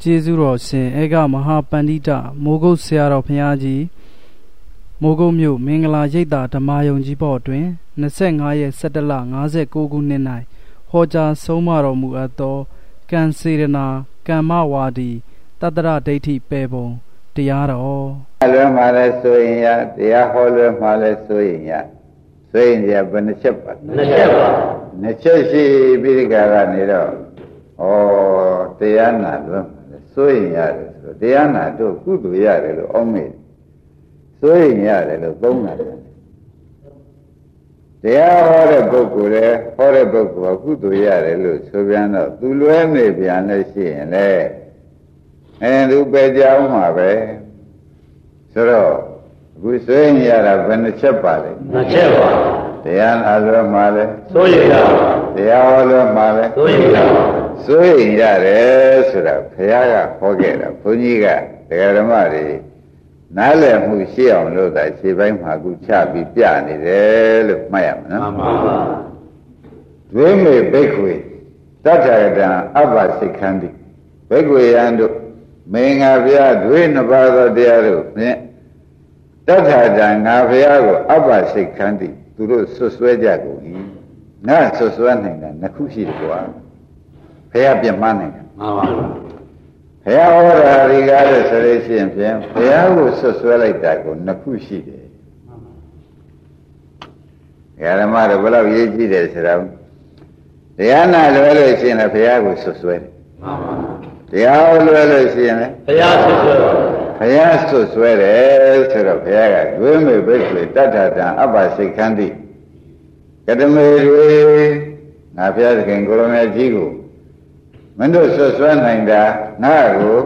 ကျေးဇူးတော်ရှင်အေကမဟာပန္တိတမိုးကုတ်ဆရာတော်ဘုရားကြီးမိုးကုတ်မြို့မင်္ဂလာရိပ်သာဓမ္မယုံကြီးဘော်တွင်25ရက်17လ59ခုနှစ်၌ဟောကြားဆုံးမတော်မူအပ်သောကံစေရနာကမ္မဝါဒီတတ္တရဒိဋ္ဌိပေပုံတရားတော်လွယ်မှလည်းဆိုရင်ရတရားဟောလွယ်မှလည်းဆိုရင်ရဆိုရင်ရဘယ်နှချက်ပါနှစ်ချက်ပါနှစ်ချက်ရှိပြီးဒီကကနေတော့ဩတရားနာလွယ် မှလည်းဆိုရင်ရတယ်ဆိုတော့တရားနာတို့ကုသိုလ်ရတယ်လို့အောက်မေ့ဆိုရင်ရတယ်လို့သုံးတာတယ်တရားဟောတဲ့ပုဂ္ဂိုလ်လေဟောတဲ့ပုဂ္ဂိုလ်ကကုသိုလ်ရတယ်လို့ဆိုပြန်တော့သူလွဲနေပြန်လို့ရှိရင်လေအဲသူပဲကြောင်းမှာပဲဆိုတော့အခုဆွေးနေရတာဘယ်နှချက်ပါလဲနှစ်ချက်ပါတရားနာလွဲမှာလဲစိုးရိမ်တာတရားဟောလွဲမှာလဲစိုးရိမ်တာ စိုးရိမ်ရတယ်ဆိုတာဘုရားကဟောခဲ့တာဘုန်းကြီးကတရားဓမ္မတွေနားလည်မှုရှိအောင်လို့သာခြေပိုင်းမှာခုချပြီးပြနေတယ်လို့မှတ်ရမှာနော်မှန်ပါပါဒွေမေဘိက္ခွေတတ္ထကတံအပ္ပစိခန္တိဘိက္ခွေယံတို့မင်္ဂဗျာဒွေနှစ်ပါးသောတရားတို့ဖြင့်တတ္ထတံငါဘုရားကိုအပ္ပစိခန္တိသူတို့ဆွဆွဲကြကုန်၏ငါဆွဆွဲနိုင်တာနှစ်ခုရှိတယ်ကွာ ဘုရားပြမနိုင်တယ်မှန်ပါပါဘုရားဟောတာဒီကားလို့ဆိုလို့ရှိရင်ဖြင့်ဘုရားကိုဆွဆွဲလိုက်တာကိုနှစ်ခုရှိတယ်။ဓမ္မတို့ဘယ်လောက်ရေးကြည့်တယ်ဆိုတော့တရားနာလွယ်လို့ရှိရင်လည်းဘုရားကိုဆွဆွဲတယ်။မှန်ပါ။တရားလွယ်လို့ရှိရင်လည်းဘုရားဆွဆွဲတယ်။ဘုရားဆွဆွဲတယ်ဆိုတော့ဘုရားကဒွေးမေဘိက္ခေတတ္ထတံအပ္ပစိတ်ခန္တိကတမေတွေငါဘုရားသခင်ကိုရမကြီးကို မင်းတို့ဆွဆွဲနိုင်တာငါ့ကို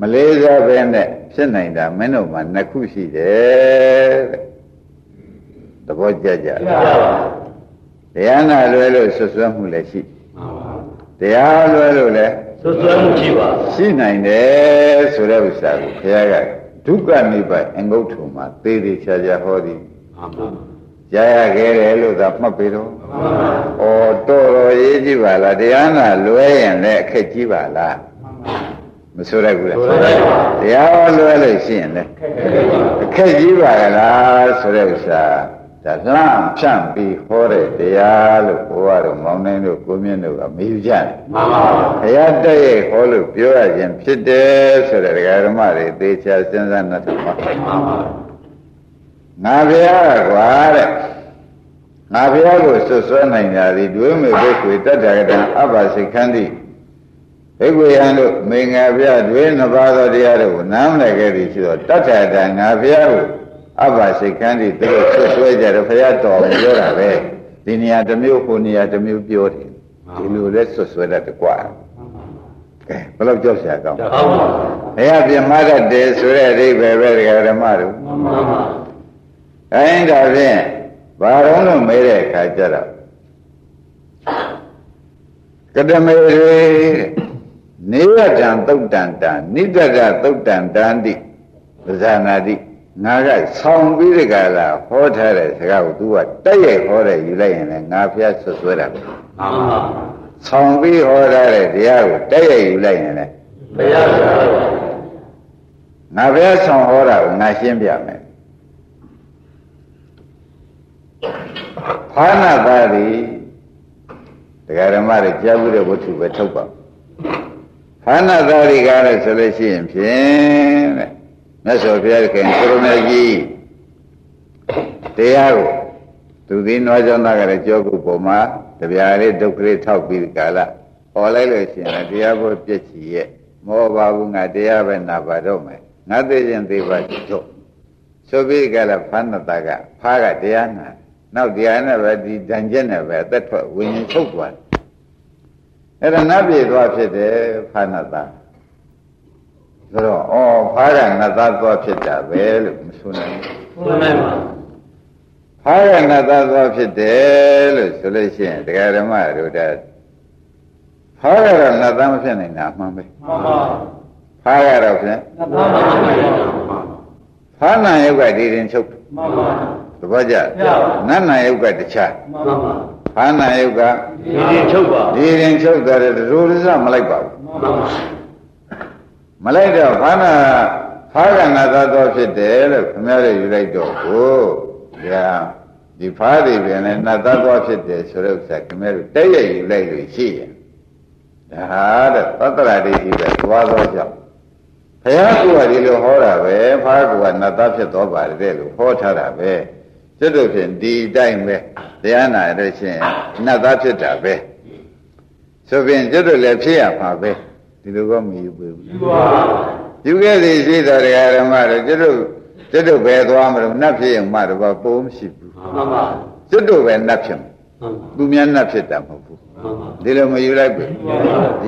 မလေးစားပဲနဲ့ဖြစ်နိုင်တာမင်းတို့မှာနှစ်ခုရှိတယ်တဲ့သဘောကျကြတရားနာလွဲလို့ဆွဆွဲမှုလည်းရှိတရားလွဲလို့လည်းဆွဆွဲမှုရှိပါရှိနိုင်တယ်ဆိုတဲ့ဥစ္စာကိုဘုရားကဒုက္ခနိဗ္ဗာန်အငုတ်ထုံမှာသေသေးချာချာဟောသည်မှန် ပါကြားရခဲ့တယ်လို့သာမှတ်ပြီးတော့ဩတော်တော်ရေးကြည့်ပါလားတရားနာလွဲရင်လည်းအခက်ကြီးပါလားမဆိုရဘူးလားတရားဟောလွဲလို့ရှိရင်လည်းအခက်ကြီးပါလားဆိုတဲ့ဥစ္စာဒါလှမ်းဖြန့်ပြီးဟောတဲ့တရားလို့ဘုရားတို့မောင်နှင်းတို့ကိုမြင့်တို့ကမေးကြတယ်မှန်ပါပါဘုရားတည့်ရဲ့ဟောလို့ပြောရခြင်းဖြစ်တယ်ဆိုတဲ့ဒကာဓမ္မတွေသေချာစဉ်းစားနေတယ်မှန်ပါပါ ငါဘုရားကွာတဲ့ငါဘုရားကိုဆွဆွဲနိုင်တာဒီဒွေမေဘိက္ခွေတတ္တကတံအပ္ပစိခန္တိဘိက္ခွေယံတို့မေငါဘုရားဒွေနှစ်ပါးသောတရားတို့ကိုနားမလည်ခဲ့သည်ရှိတော့တတ္ထတံငါဘုရားကိုအပ္ပစိခန္တိသူတို့ဆွဆွဲကြတယ်ဘုရားတော်ပြောတာပဲဒီနေရာတစ်မျိုးဟိုနေရာတစ်မျိုးပြောတယ်ဒီလိုလဲဆွဆွဲတတ်တကွာကဲဘယ်လောက်ကြောက်စရာကောင်းဟုတ်ပါဘူးဘုရားပြမတတ်တယ်ဆိုတဲ့အဓိပ္ပာယ်ပဲဒကာဓမ္မတို့မှန်ပါပါ အဲဒါဖြင့်ဘာတော့လို့မေးတဲ့အခါကျတော့ကတမေရေနေရတံသုတ်တန်တံနိတတသုတ်တန်တန်တိပဇာနာတိငါကဆောင်းပြီးဒီကလာဟောထားတဲ့စကားကို तू ကတက်ရိုက်ဟောတယ်ယူလိုက်ရင်လည်းငါဖျားဆွဆွဲတာပဲမှန်ပါဆောင်းပြီးဟောထားတဲ့တရားကိုတက်ရိုက်ယူလိုက်ရင်လည်းဘုရားဆွဆွဲပါငါဖျားဆောင်းဟောတာကိုငါရှင်းပြမယ် ဖာနာသားသည်တရားဓမ္မတွေကြားဘူးတဲ့ဝတ္ထုပဲထုတ်ပါဖာနာသားတွေကားလို့ဆိုလို့ရှိရင်ဖြင့်တဲ့မြတ်စွာဘုရားခင်ကိုရမကြီးတရားကိုသူသည်နွားကြောင့်သားကလည်းကြောကုပုံမှာတပြားလေးဒုက္ခလေးထောက်ပြီးကာလဟောလိုက်လို့ရှိရင်တရားဖို့ပြည့်ချီရဲ့မောပါဘူးငါတရားပဲနာပါတော့မယ်ငါသိခြင်းသိပါတော့ဆိုပြီးကာလဖာနာသားကဖားကတရားနာ နောက်တရားနဲ့ပဲဒီတန်ကျက်နဲ့ပဲအသက်ထွက်ဝิญဉ်ချုပ်သွားတယ်အဲ့ဒါနတ်ပြည်သွားဖြစ်တယ်ဖာနတာဆိုတော့ဩဖားကနတ်သားသွားဖြစ်တာပဲလို့မဆိုနိုင်ဘူးဆိုနိုင်ပါဖားကနတ်သားသွားဖြစ်တယ်လို့ဆိုလို့ရှိရင်တရားဓမ္မတို့တည်းဖားကတော့နတ်သားမဖြစ်နိုင်တာမှန်ပဲမှန်ပါဖားကတော့ဖြင့်နတ်သားမဖြစ်နိုင်ပါဘူးဖားနာယုတ်ကဒီရင်ချုပ်မှန်ပါ သဘောကျနတ်နာယုတ်ကတခြားမှန်ပါဘာနာယုတ်ကဒီရင်ချုပ်ပါဒီရင်ချုပ်တယ်ဒရိုးရစမလိုက်ပါဘူးမှန်ပါလိုက်တော့ဘာနာဖားကနာသာတော်ဖြစ်တယ်လို့ခင်ဗျားတို့ယူလိုက်တော့ကိုဒါဒီဖားတွေပြန်လဲနတ်သားတော်ဖြစ်တယ်ဆိုတဲ့ဥစ္စာခင်ဗျားတို့တက်ရယူလိုက်လို့ရှိရင်ဒါဟာတဲ့သတ္တရာဒိဋ္ဌိပဲသွားသောကြောင့်ဘုရားကဒီလိုဟောတာပဲဖားကနတ်သားဖြစ်တော်ပါတယ်လို့ဟောထားတာပဲ ကျွတ်တို့ဖြင့်ဒီတိုင်းပဲတရားနာရလို့ရှိရင်နတ်သားဖြစ်တာပဲဆိုပြင်ကျွတ်တို့လည်းဖြစ်ရမှာပဲဒီလိုကမယူဘူးယူပါယူခဲ့သည်ရှိတော်တရားဓမ္မတို့ကျွတ်တို့ကျွတ်တို့ပဲသွားမလို့နတ်ဖြစ်ရင်မှတော့ပုံမရှိဘူးမှန်ပါကျွတ်တို့ပဲနတ်ဖြစ်မှာသူများနတ်ဖြစ်တာမဟုတ်ဘူးဒီလိုမယူလိုက်ဘူး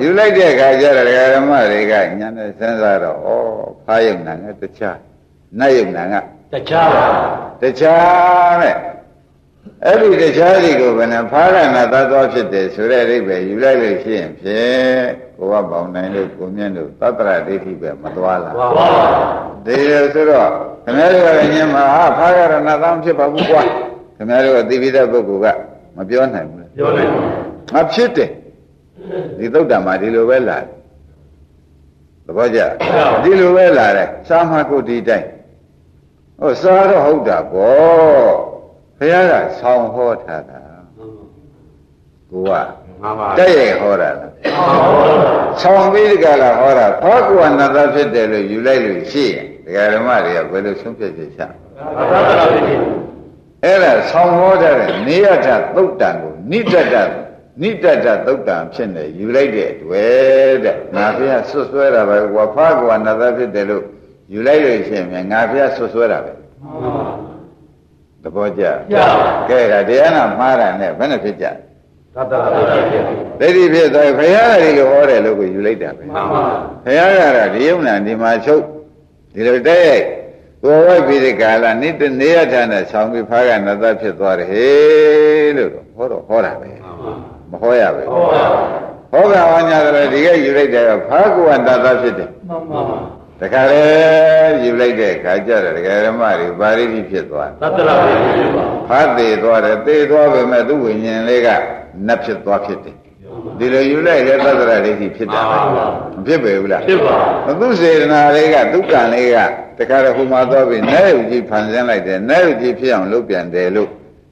ယူလိုက်တဲ့အခါကျတော့ဓမ္မတွေကညာနဲ့စဉ်းစားတော့ဩဖားယုံနာနဲ့တခြားနတ်ယုံနာက တခြားပါတခြားတဲ့အဲ့ဒီတခြားစီကိုဘယ်နဲ့ဖားရနာသတ်သွားဖြစ်တယ်ဆိုတဲ့အိဗယ်ယူလိုက်လို့ရှိရင်ဖြင့်ကိုကပေါင်းနိုင်လို့ကိုမြင့်လို့သတ္တရဒိဋ္ဌိပဲမသွားလားမှန်ပါဒီလိုဆိုတော့ခင်ဗျားတို့ကညမှာဟာဖားရနာသတ်ဖြစ်ပါဘူးကွာခင်ဗျားတို့ကသိပြီးတဲ့ပုဂ္ဂိုလ်ကမပြောနိုင်ဘူးပြောနိုင်ပါမဖြစ်တယ်ဒီသုတ်တံမှာဒီလိုပဲလာတယ်သဘောကျဒီလိုပဲလာတယ်စာမကုတ်ဒီတိုင်း ဟိုစားတော့ဟုတ်တာပေါ့ဘုရားကဆောင်းဟောထားတာကိုကတဲ့ရဟောတာလားဆောင်းပြီးဒီကလာဟောတာဘောကဝနတဖြစ်တယ်လို့ယူလိုက်လို့ရှိရင်ဒကာဓမ္မတွေကဘယ်လိုဆုံးဖြတ်ချက်ချအဲ့ဒါဆောင်းဟောတဲ့နေရထသုတ်တံကိုနိတတနိတတသုတ်တံဖြစ်နေယူလိုက်တဲ့တွေ့တဲ့ငါဖေကဆွဆွဲတာပဲကွာဖားကွာနတ်ဖြစ်တယ်လို့ ယူလိုက်လို့ရှိရင်ငါဖေကဆွဆွဲတာပဲသဘောကျကဲဒါတရားနာမှားတာနဲ့ဘယ်နဲ့ဖြစ်ကြသတ္တရာဖြစ်ဒိဋ္ဌိဖြစ်သွားဘုရားကဒီလိုဟောတယ်လို့ကိုယူလိုက်တာပဲမှန်ပါဘုရားကတော့ဒီယုံနာဒီမှာချုပ်ဒီလိုတဲ့ရိုက်ကိုယ်ဝိုက်ပြီးဒီကာလနိတနေရထနဲ့ဆောင်းပြီးဖားကနတ်သားဖြစ်သွားတယ်ဟေးလို့ဟောတော့ဟောတာပဲမဟောရပဲဟောကဝါညာတယ်ဒီကယူလိုက်တယ်ဖားကွာနတ်သားဖြစ်တယ်မှန်ပါ တခါလေယူလိုက်တဲ့ခါကျတော့ဒကာဓမ္မတွေပါရိတိဖြစ်သွားသတ္တရာဖြစ်ပါဖတ်သေးသွားတယ်သေသွားပေမဲ့သူ့ဝိညာဉ်လေးကနတ်ဖြစ်သွားဖြစ်တယ်ဒီလိုယူလိုက်လေသတ္တရာဒိဋ္ဌိဖြစ်တာပဲမဖြစ်ပေဘူးလားဖြစ်ပါသူစေတနာလေးကသူကံလေးကတခါတော့ဟိုမှာသွားပြီးနဲဥကြီးဖန်ဆင်းလိုက်တယ်နဲဥကြီးဖြစ်အောင်လုပ်ပြန်တယ်လို့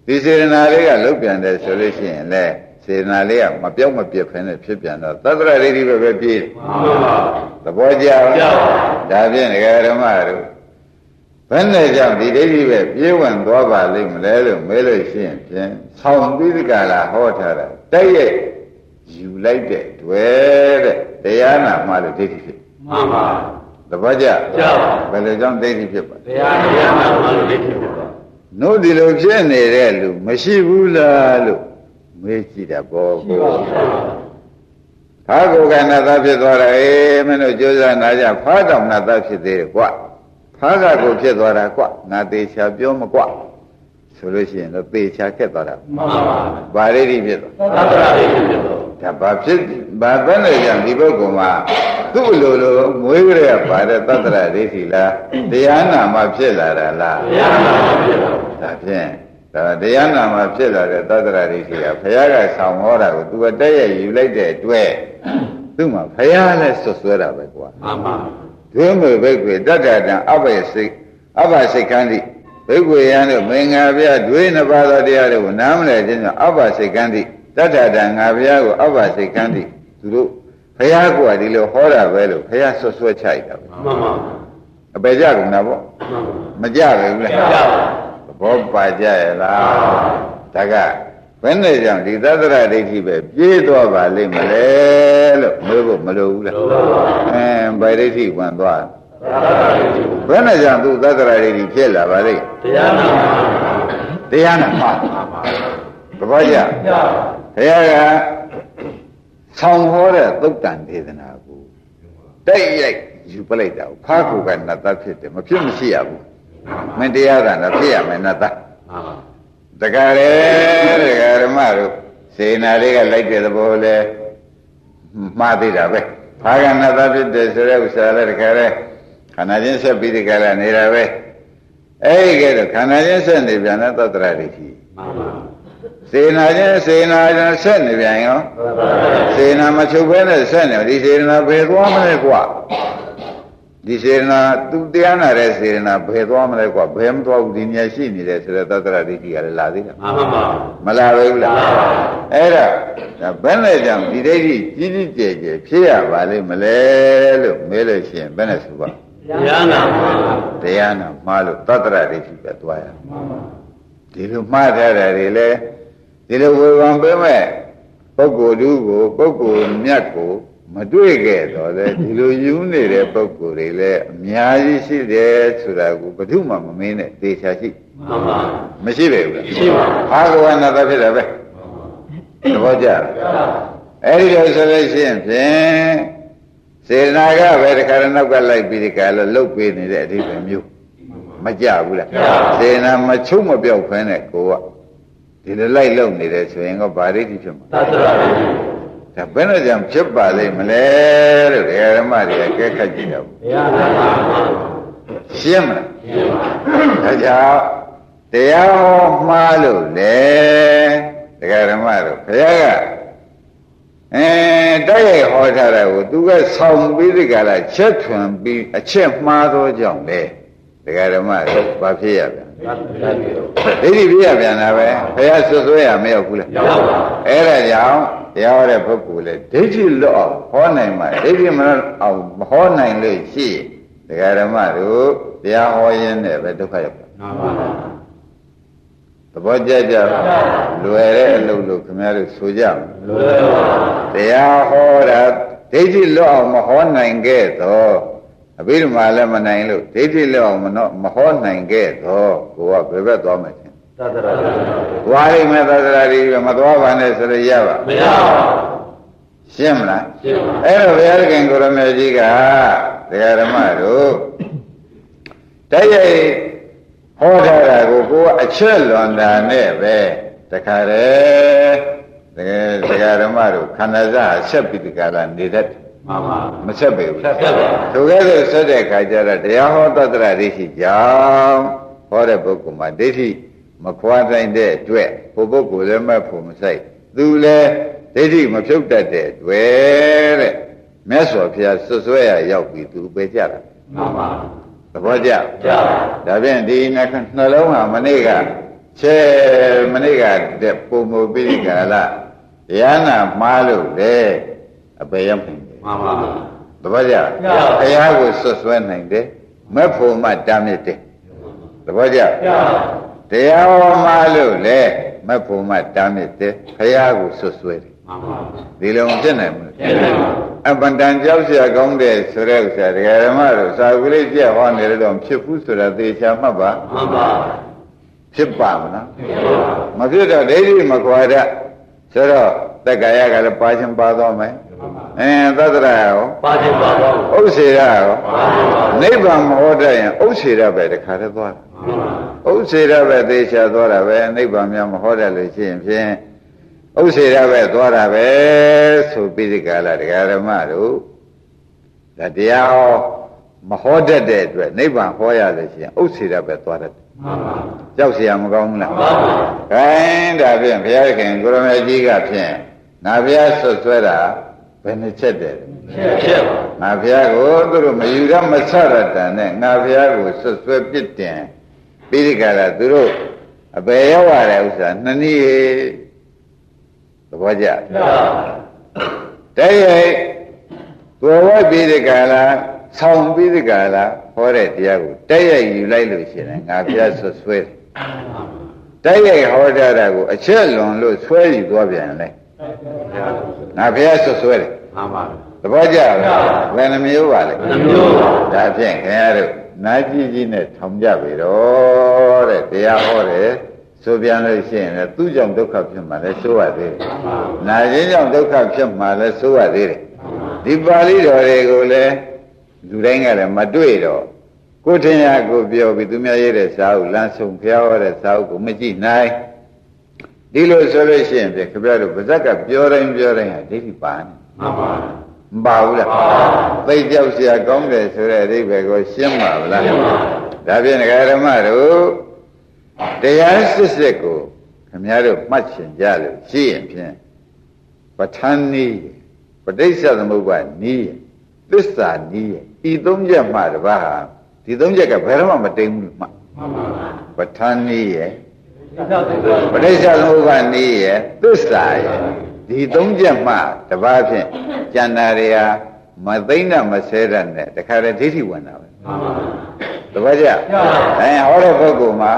ဒီစေတနာလေးကလုပ်ပြန်တယ်ဆိုလို့ရှိရင်လေ စေတနာလေးကမပြောက်မပြတ်ဖ ೇನೆ ဖြစ်ပြန်တော့သတ္တရဒိဋ္ဌိပဲပဲပြေးသဘောကျလားဒါဖြင့်ဒကာဓမ္မတို့ဘယ်နဲ့ကြောင့်ဒီဒိဋ္ဌိပဲပြေးဝင်သွားပါလိမ့်မလဲလို့မဲလို့ရှိရင်ဖြင့်ဆောင်းပြီးဒီကလာဟောထားတာတိုက်ရိုက်ယူလိုက်တဲ့တွေ့တဲ့တရားနာမှလို့ဒိဋ္ဌိဖြစ်မှန်ပါသဘောကျကျပါဘယ်လိုကြောင့်ဒိဋ္ဌိဖြစ်ပါတရားတရားနာမှလို့ဒိဋ္ဌိဖြစ်ပါနို့ဒီလိုဖြစ်နေတဲ့လူမရှိဘူးလားလို့ မေးကြည့်တာပေါ့ကိုဖာကိုကနတ်သားဖြစ်သွားတာအေးမင်းတို့ကြိုးစားနာကြဖာတောင်နတ်သားဖြစ်သေးတယ်ကွဖာကကိုဖြစ်သွားတာကွငါသေးချာပြောမကွဆိုလို့ရှိရင်တော့သေချာခက်သွားတာမှန်ပါပါဘာရိတိဖြစ်သွားသတ္တရာရိတိဖြစ်သွားဒါဘာဖြစ်ဘာဘယ်နဲ့ကြောင့်ဒီပုဂ္ဂိုလ်မှာသူ့လိုလိုမွေးကြရပါတဲ့သတ္တရာဒိဋ္ဌိလားတရားနာမှဖြစ်လာတာလားတရားနာမှဖြစ်လာဒါဖြင့် ဒါတရားနာမှာဖြစ်လာတဲ့သတ္တရာဒိဋ္ဌိကဘုရားကဆောင်ဟောတာကိုသူကတည့်ရယူလိုက်တဲ့အတွက်သူ့မှာဘုရားလည်းဆွဆွဲတာပဲကွာမှန်ပါဒွေမေဘိက္ခွေတတ္တတံအဘယစိတ်အဘစိတ်ခန္တိဘိက္ခွေယံတို့မင်္ဂလာပြဒွေနှစ်ပါးသောတရားတွေကိုနားမလည်ခြင်းကြောင့်အဘစိတ်ခန္တိတတ္တတံငါဘုရားကိုအဘစိတ်ခန္တိသူတို့ဘုရားကဒီလိုဟောတာပဲလို့ဘုရားဆွဆွဲချိုက်တာပဲမှန်ပါအပေကြကုန်တာပေါ့မကြပဲဘူးလားမကြပါဘော ပါကြရဲ့လားဒါကဘယ်နဲ့ကြောင့်ဒီသတ္တရဒိဋ္ဌိပဲပြေးသွားပါလိမ့်မလဲလို့မေးဖို့မလိုဘူးလားအဲဘယ်ဒိဋ္ဌိဝင်သွားဘယ်နဲ့ကြောင့်သူသတ္တရဒိဋ္ဌိဖြစ်လာပါလိမ့်တရားနာတရားနာမှာသဘောကျဘုရားကဆောင်းဟောတဲ့သုတ်တန်ဒေသနာကိုတိုက်ရိုက်ယူပလိုက်တာကိုဖားကူကနတ်သားဖြစ်တယ်မဖြစ်မရှိရဘူး မတရားတာတော့ဖြစ်ရမယ်နတ်သားတကယ်လေတကယ်ဓမ္မတို့စေနာလေးကလိုက်တဲ့သဘောလဲမှားသေးတာပဲဘာကနတ်သားဖြစ်တယ်ဆိုတဲ့ဥစ္စာလဲတကယ်လေခန္ဓာချင်းဆက်ပြီးဒီကလာနေတာပဲအဲ့ဒီကဲတော့ခန္ဓာချင်းဆက်နေပြန်တဲ့သတ္တရာဒိဋ္ဌိစေနာချင်းစေနာချင်းဆက်နေပြန်ရောစေနာမချုပ်ဘဲနဲ့ဆက်နေဒီစေနာဘယ်သွားမလဲကွာ ဒီစေရနာသူတရားနာတဲ့စေရနာဘယ်သွားမလဲကွာဘယ်မသွားဘူးဒီနေရာရှိနေတယ်ဆိုတော့သတ္တရဒိဋ္ဌိကလည်းလာသေးတယ်မှန်ပါပါမလာပဲဘူးလားအဲ့ဒါဒါဘယ်နဲ့ကြောင့်ဒီဒိဋ္ဌိကြီးကြီးကျယ်ကျယ်ဖြစ်ရပါလိမ့်မလဲလို့မေးလို့ရှိရင်ဘယ်နဲ့ဆိုပါတရားနာမှာတရားနာမှားလို့သတ္တရဒိဋ္ဌိပဲသွားရဒီလိုမှားထားတယ်တွေလေဒီလိုဝေဖန်ပေးမဲ့ပုဂ္ဂိုလ်တူကိုပုဂ္ဂိုလ်မြတ်ကို မတွေ့ခဲ့တော့လေဒီလိုယူနေတဲ့ပုဂ္ဂိုလ်တွေလည်းအများကြီးရှိတယ်ဆိုတာကိုဘယ်သူမှမမင်းနဲ့သေချာရှိမှန်ပါမရှိပဲဘူးလားရှိပါဘာကဝနာသဖြစ်တယ်ပဲသဘောကျလားအဲ့ဒီလိုဆိုလို့ရှိရင်ဖြင့်စေနာကပဲတခါတော့နောက်ကလိုက်ပြီးဒီကလာလှုပ်ပေးနေတဲ့အဓိပ္ပာယ်မျိုးမကြဘူးလားစေနာမချုပ်မပြောက်ဖဲနဲ့ကိုကဒီလိုလိုက်လှုပ်နေတယ်ဆိုရင်ကဗာရိတိဖြစ်မှာသတ္တရာဒိဋ္ဌိ ဒါဘယ်နဲ့ကြောင့်ဖြစ်ပါလိမ့်မလဲလို့ဒကာဓမ္မတွေကကဲခတ်ကြည့်တော့တရားနာမှာမှန်ပါရှင်းမလားရှင်းပါဒါကြောင့်တရားဟောမှားလို့လေတရားဓမ္မတို့ဘုရားကအဲတိုက်ရိုက်ဟောထားတာကိုသူကဆောင်ပြီးဒီကလာချက်ထွန်ပြီးအချက်မှားသောကြောင့်လေတရားဓမ္မတို့ဘာဖြစ်ရပြန်သတ္တရာဒိဋ္ဌိဒိဋ္ဌိပြရပြန်တာပဲဘုရားဆွဆွဲရမရောက်ဘူးလားရောက်ပါအဲ့ဒါကြောင့် တရားဟောတဲ့ပုဂ္ဂိုလ်လေဒိဋ္ဌိလွတ်အောင်ဟောနိုင်မှာဒိဋ္ဌိမလွတ်အောင်မဟောနိုင်လို့ရှိရင်တရားဓမ္မတို့တရားဟောရင်းနဲ့ပဲဒုက္ခရောက်ပါမှန်ပါပါသဘောကျကြလွယ်တဲ့အလုပ်လို့ခင်ဗျားတို့ဆိုကြမယ်လွယ်ပါတရားဟောတာဒိဋ္ဌိလွတ်အောင်မဟောနိုင်ခဲ့တော့အဘိဓမ္မာလည်းမနိုင်လို့ဒိဋ္ဌိလွတ်အောင်မနော်မဟောနိုင်ခဲ့တော့ကိုကဘယ်ဘက်သွားမယ်ထင် သတ္တရာဒိဋ္ဌိသွားလိမ့်မယ်သဒ္ဒရာဒီမသွားပါနဲ့ဆိုရရပါမရပါရှင်းမလားရှင်းပါအဲ့တော့ဘုရားခင်ကိုရမေကြီးကတရားဓမ္မတို့တိုက်ရိုက်ဟောထားတာကိုကိုကအချက်လွန်တာနဲ့ပဲတခါတည်းတကယ်တရားဓမ္မတို့ခန္ဓာစအဆက်ပြီးဒီကလာနေတတ်တယ်မှန်ပါမဆက်ပေဘူးဆက်ဆက်ပါသူကဲဆိုဆက်တဲ့ခါကျတော့တရားဟောတတ္တရဒိဋ္ဌိကြောင့်ဟောတဲ့ပုဂ္ဂိုလ်မှာဒိဋ္ဌိ မခွာနိုင်တဲ့အတွက်ဘုပုဂ္ဂိုလ်လည်းမဖို့မဆိုင်သူလည်းဒိဋ္ဌိမဖြုတ်တတ်တဲ့အတွက်တဲ့မြတ်စွာဘုရားဆွဆွဲရရောက်ပြီးသူပဲကြတာမှန်ပါသဘောကျကြာဒါဖြင့်ဒီနှနှလုံးဟာမနေ့ကချဲမနေ့ကတဲ့ပုံမပိဋကလာတရားနာမှားလို့လေအပေရမယ်မှန်ပါသဘောကျဘုရားကိုဆွဆွဲနိုင်တယ်မက်ဖို့မှတားမြစ်တယ်သဘောကျကြာ တရားဟောမှလို့လေမက်ဖို့မှတားမြစ်တယ်ဘုရားကိုဆွဆွဲတယ် မှန်ပါ ဒီလိုမဖြစ်နိုင်ဘူး ရှင်းပါ အပန္တန်ကြောက်เสียကောင်းတယ်ဆိုတဲ့ဥစ္စာတရားဓမ္မတို့စာကုလေးကြက်ဟောနေလို့ဖြစ်ဘူးဆိုတာသေချာမှတ်ပါ မှန်ပါ ဖြစ်ပါမလား ရှင်းပါ မဖြစ်တော့ဒိဋ္ဌိမခွာတတ်ဆိုတော့တက္ကရာကလည်းပါချင်းပါသွားမယ်အင်းသတ္တရာရော ပါခြင်းပါပါ ဥစ္စေရရော ပါခြင်းပါ နိဗ္ဗာန်မဟောတတ်ရင်ဥစ္စေရပဲတခါတည်းသွားတာ မှန်ပါ ဥစ္စေရပဲသေချာသွားတာပဲနိဗ္ဗာန်များမဟောတတ်လို့ရှိရင်ဖြင့်ဥစ္စေရပဲသွားတာပဲဆိုပြီးဒီကလာတရားဓမ္မတို့ဒါတရားဟောမဟောတတ်တဲ့အတွက်နိဗ္ဗာန်ဟောရလို့ရှိရင်ဥစ္စေရပဲသွားတတ်တယ် မှန်ပါ ကြောက်เสียမကောင်းဘူးလား မှန်ပါ ခိုင်းဒါဖြင့်ဘုရားခင်ကိုရမေကြီးကဖြင့်ငါဘုရားဆွတ်ဆွဲတာဘယ်နှချက်တယ် ဖြစ်ဖြစ်ပါ ငါဘုရားကိုသူတို့မယူရမဆရတန်နဲ့ငါဘုရားကိုဆွတ်ဆွဲပြစ်တင် ပြီးဒီကရသူတို့အပေရောက်ရတဲ့ဥစ္စာနှစ်နည်းသဘောကျကြာတဲ့ရဲ့ကိုယ်ဝတ်ပြီးဒီကလာဆောင်းပြီးဒီကလာဟောတဲ့တရားကိုတဲ့ရဲ့ယူလိုက်လို့ရှိရင်ငါဘုရားဆွတ်ဆွဲတယ်တဲ့ရဲ့ဟောထားတာကိုအချက်လွန်လို့ဆွဲယူသွားပြန်လေငါဘုရားဆွတ်ဆွဲတယ်မှန်ပါသဘောကျလားဘယ်နှမျိုးပါလဲနှမျိုးပါဒါဖြင့်ခင်ဗျားတို့ နာကြည့်ကြည့်နဲ့ထောင်ကြပြီတော့တဲ့တရားဟောတယ်ဆိုပြန်လို့ရှိရင်လည်းသူ့ကြောင့်ဒုက္ခဖြစ်မှလည်းဆိုရသေးတယ်နာခြင်းကြောင့်ဒုက္ခဖြစ်မှလည်းဆိုရသေးတယ်ဒီပါဠိတော်တွေကိုလည်းလူတိုင်းကလည်းမတွေ့တော့ကိုယ်ထင်ရကိုပြောပြီးသူများရေးတဲ့စာအုပ်လမ်းဆုံးဖျားဟောတဲ့စာအုပ်ကိုမကြည့်နိုင်ဒီလိုဆိုလို့ရှိရင်ပြခင်ဗျားတို့ဗဇက်ကပြောတိုင်းပြောတိုင်းဟာဒိဋ္ဌိပါနေမှန်ပါ မပါဘူးလားသိကြောက်เสียကောင်းတယ်ဆိုတဲ့အဓိပ္ပာယ်ကိုရှင်းပါဗလားဒါဖြင့်ဒကာဓမ္မတို့တရားစစ်စစ်ကိုခင်ဗျားတို့မှတ်ချင်ကြလို့ရှိရင်ဖြင့်ပဋ္ဌာန်းနည်းပဋိစ္စသမုပ္ပါနည်း သစ္စာနည်းရဲ့ဤသုံးချက်မှတပါးဟာဒီသုံးချက်ကဘယ်တော့မှမတိမ်ဘူးမှပဋ္ဌာန်းနည်းရဲ့ပဋိစ္စသမုပ္ပါနည်းရဲ့သစ္စာရဲ့ ဒီသုံးချက်မှတပါးဖြင့်ကျန်တာတွေဟာမသိမ့်တာမဆဲတာနဲ့တခါတည်းဒိဋ္ဌိဝင်တာပဲတပည့်ကြအဲဟောတဲ့ပုဂ္ဂိုလ်မှာ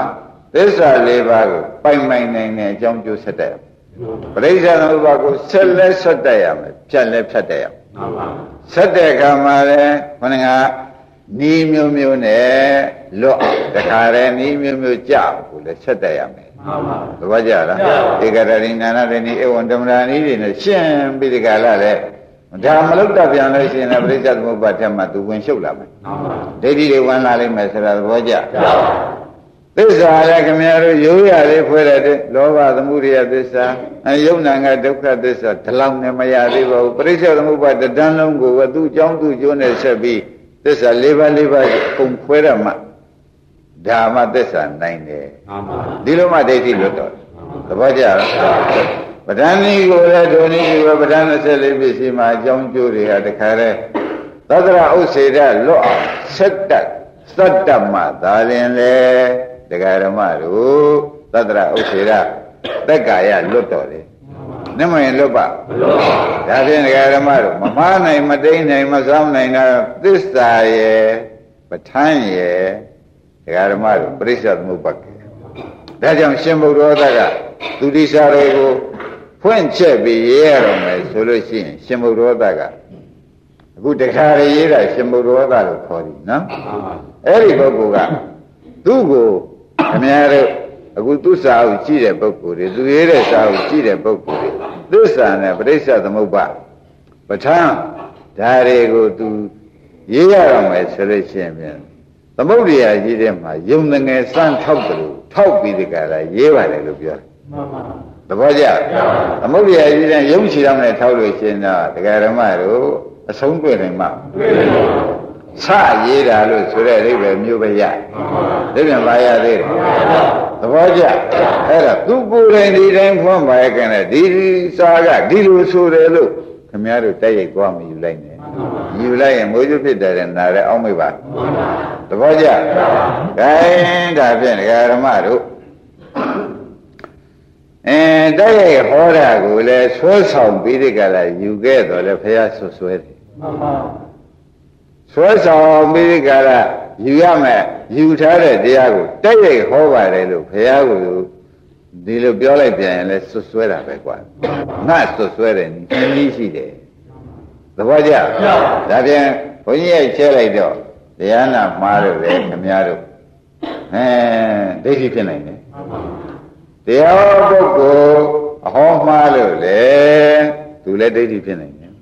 သစ္စာလေးပါးကိုပိုင်ပိုင်နိုင်တဲ့အကြောင်းကျိုးဆက်တဲ့ပရိစ္ဆေသမုပ္ပါကိုဆက်လက်ဆက်တတ်ရမယ်ဖြတ်လက်ဖြတ်တတ်ရမယ်ဆက်တဲ့အခါမှာလည်းခொနကနီးမျိုးမျိုးနဲ့လွတ်အောင်တခါတည်းနီးမျိုးမျိုးကြကိုလည်းဆက်တတ်ရမယ် သဘောကျလားဧကရဏိနာနာရဏိဧဝံဓမ္မရာဏိတွေနဲ့ရှင်းပြီးဒီကလာလည်းဒါမလုတ်တပြန်လို့ရှိရင်လည်းပြိဿသမုပ္ပါထက်မှသူဝင်ရှုပ်လာမယ်ဒိဋ္ဌိတွေဝင်လာလိမ့်မယ်ဆိုတာသဘောကျသစ္စာလည်းခင်ဗျားတို့ရိုးရလေးဖွဲ့တဲ့လောဘသမှုရိယသစ္စာအယုံနာကဒုက္ခသစ္စာဒီလောက်နဲ့မရသေးပါဘူးပြိဿသမုပ္ပါတဒန်းလုံးကိုသူ့အကြောင်းသူ့ကျိုးနဲ့ဆက်ပြီးသစ္စာ၄ပါး၄ပါးပုံခွဲရမှ ဒါမှသစ္စာနိုင်တယ်ဒီလိုမှဒိဋ္ဌိလွတ်တော့သဘောကျလားပဋ္ဌာန်းကြီးကိုလည်းဒုနည်းကြီးပဲပဋ္ဌာန်း24ပြည့်စီမှာအကြောင်းကျိုးတွေကတခါတည်းသတ္တရဥစ္စေဒလွတ်အောင်ဆက်တတ်သတ္တမသာလင်လေတရားဓမ္မတို့သတ္တရဥစ္စေဒသက်ကာယလွတ်တော်တယ်နမရင်လွတ်ပါမလွတ်ပါဘူးဒါဖြင့်တရားဓမ္မတို့မမားနိုင်မတိန်နိုင်မဆောင်နိုင်တာသစ္စာရဲ့ပဋ္ဌာန်းရဲ့ တရားဓမ္မတို့ပရိစ္ဆေသမုပ္ပါကေဒါကြောင့်ရှင်ဘုရားကသူတိစာတွေကိုဖွင့်ချက်ပြီးရေးရတော့မယ်ဆိုလို့ရှိရင်ရှင်ဘုရောသကအခုတခါရရေးတာရှင်ဘုရောသလို့ခေါ်တယ်နော်အဲ့ဒီပုဂ္ဂိုလ်ကသူ့ကိုခမည်းတော်အခုသူစာအုပ်ကြည့်တဲ့ပုဂ္ဂိုလ်တွေသူရေးတဲ့စာအုပ်ကြည့်တဲ့ပုဂ္ဂိုလ်တွေသစ္စာနဲ့ပရိစ္ဆသမုပ္ပါပဋ္ဌာန်းဓာတွေကိုသူရေးရတော့မယ်ဆိုလို့ရှိရင်ပြန် သမုဒ္ဒရာကြီးတဲ့မှာယုံငယ်စမ်းထောက်တယ်လို့ထောက်ပြီးဒီကရာရေးပါတယ်လို့ပြောတယ်မှန်ပါသဘောကျသမုဒ္ဒရာကြီးတဲ့ရုပ်ချီတော်နဲ့ထောက်လို့ရှင်တော့တရားဓမ္မတို့အဆုံးတွေ့နိုင်မှာတွေ့နိုင်ပါဆရေးတာလို့ဆိုတဲ့အိဗယ်မျိုးပဲရဒီပြန်ပါရသေးတယ်သဘောကျအဲ့ဒါသူကိုယ်တိုင်ဒီတိုင်းဖွင့်ပါရခင်တဲ့ဒီစာကဒီလိုဆိုတယ်လို့ခမည်းတော်တိုက်ရိုက်သွားမယူလိုက်နဲ့ ယူလိုက်ရင်မိုးကျဖြစ်တယ်နားရဲအောက်မေ့ပါသဘောကျခိုင်းဒါဖြင့်ဒကာဓမ္မတို့အဲတိုက်ရိုက်ဟောတာကိုလည်းဆွဲဆောင်ပြီးဒီကလာယူခဲ့တော့လေဖះဆွဆွဲတယ်မှန်ပါဆွဲဆောင်ပြီးဒီကလာယူရမယ်ယူထားတဲ့တရားကိုတိုက်ရိုက်ဟောပါတယ်လို့ဖះကိုဒီလိုပြောလိုက်ပြန်ရင်လည်းဆွဆွဲတာပဲကွာငါဆွဆွဲတယ်နည်းရှိတယ် သဘောကျဒါပြန်ဘုန်းကြီးရဲ့ချဲလိုက်တော့တရားနာမှားလို့ပဲခမည်းတော်အဲဒိဋ္ဌိဖြစ်နိုင်တယ်တရားပုဂ္ဂိုလ်အဟောမှားလို့လေသူလည်းဒိဋ္ဌိဖြစ်နိုင်တယ်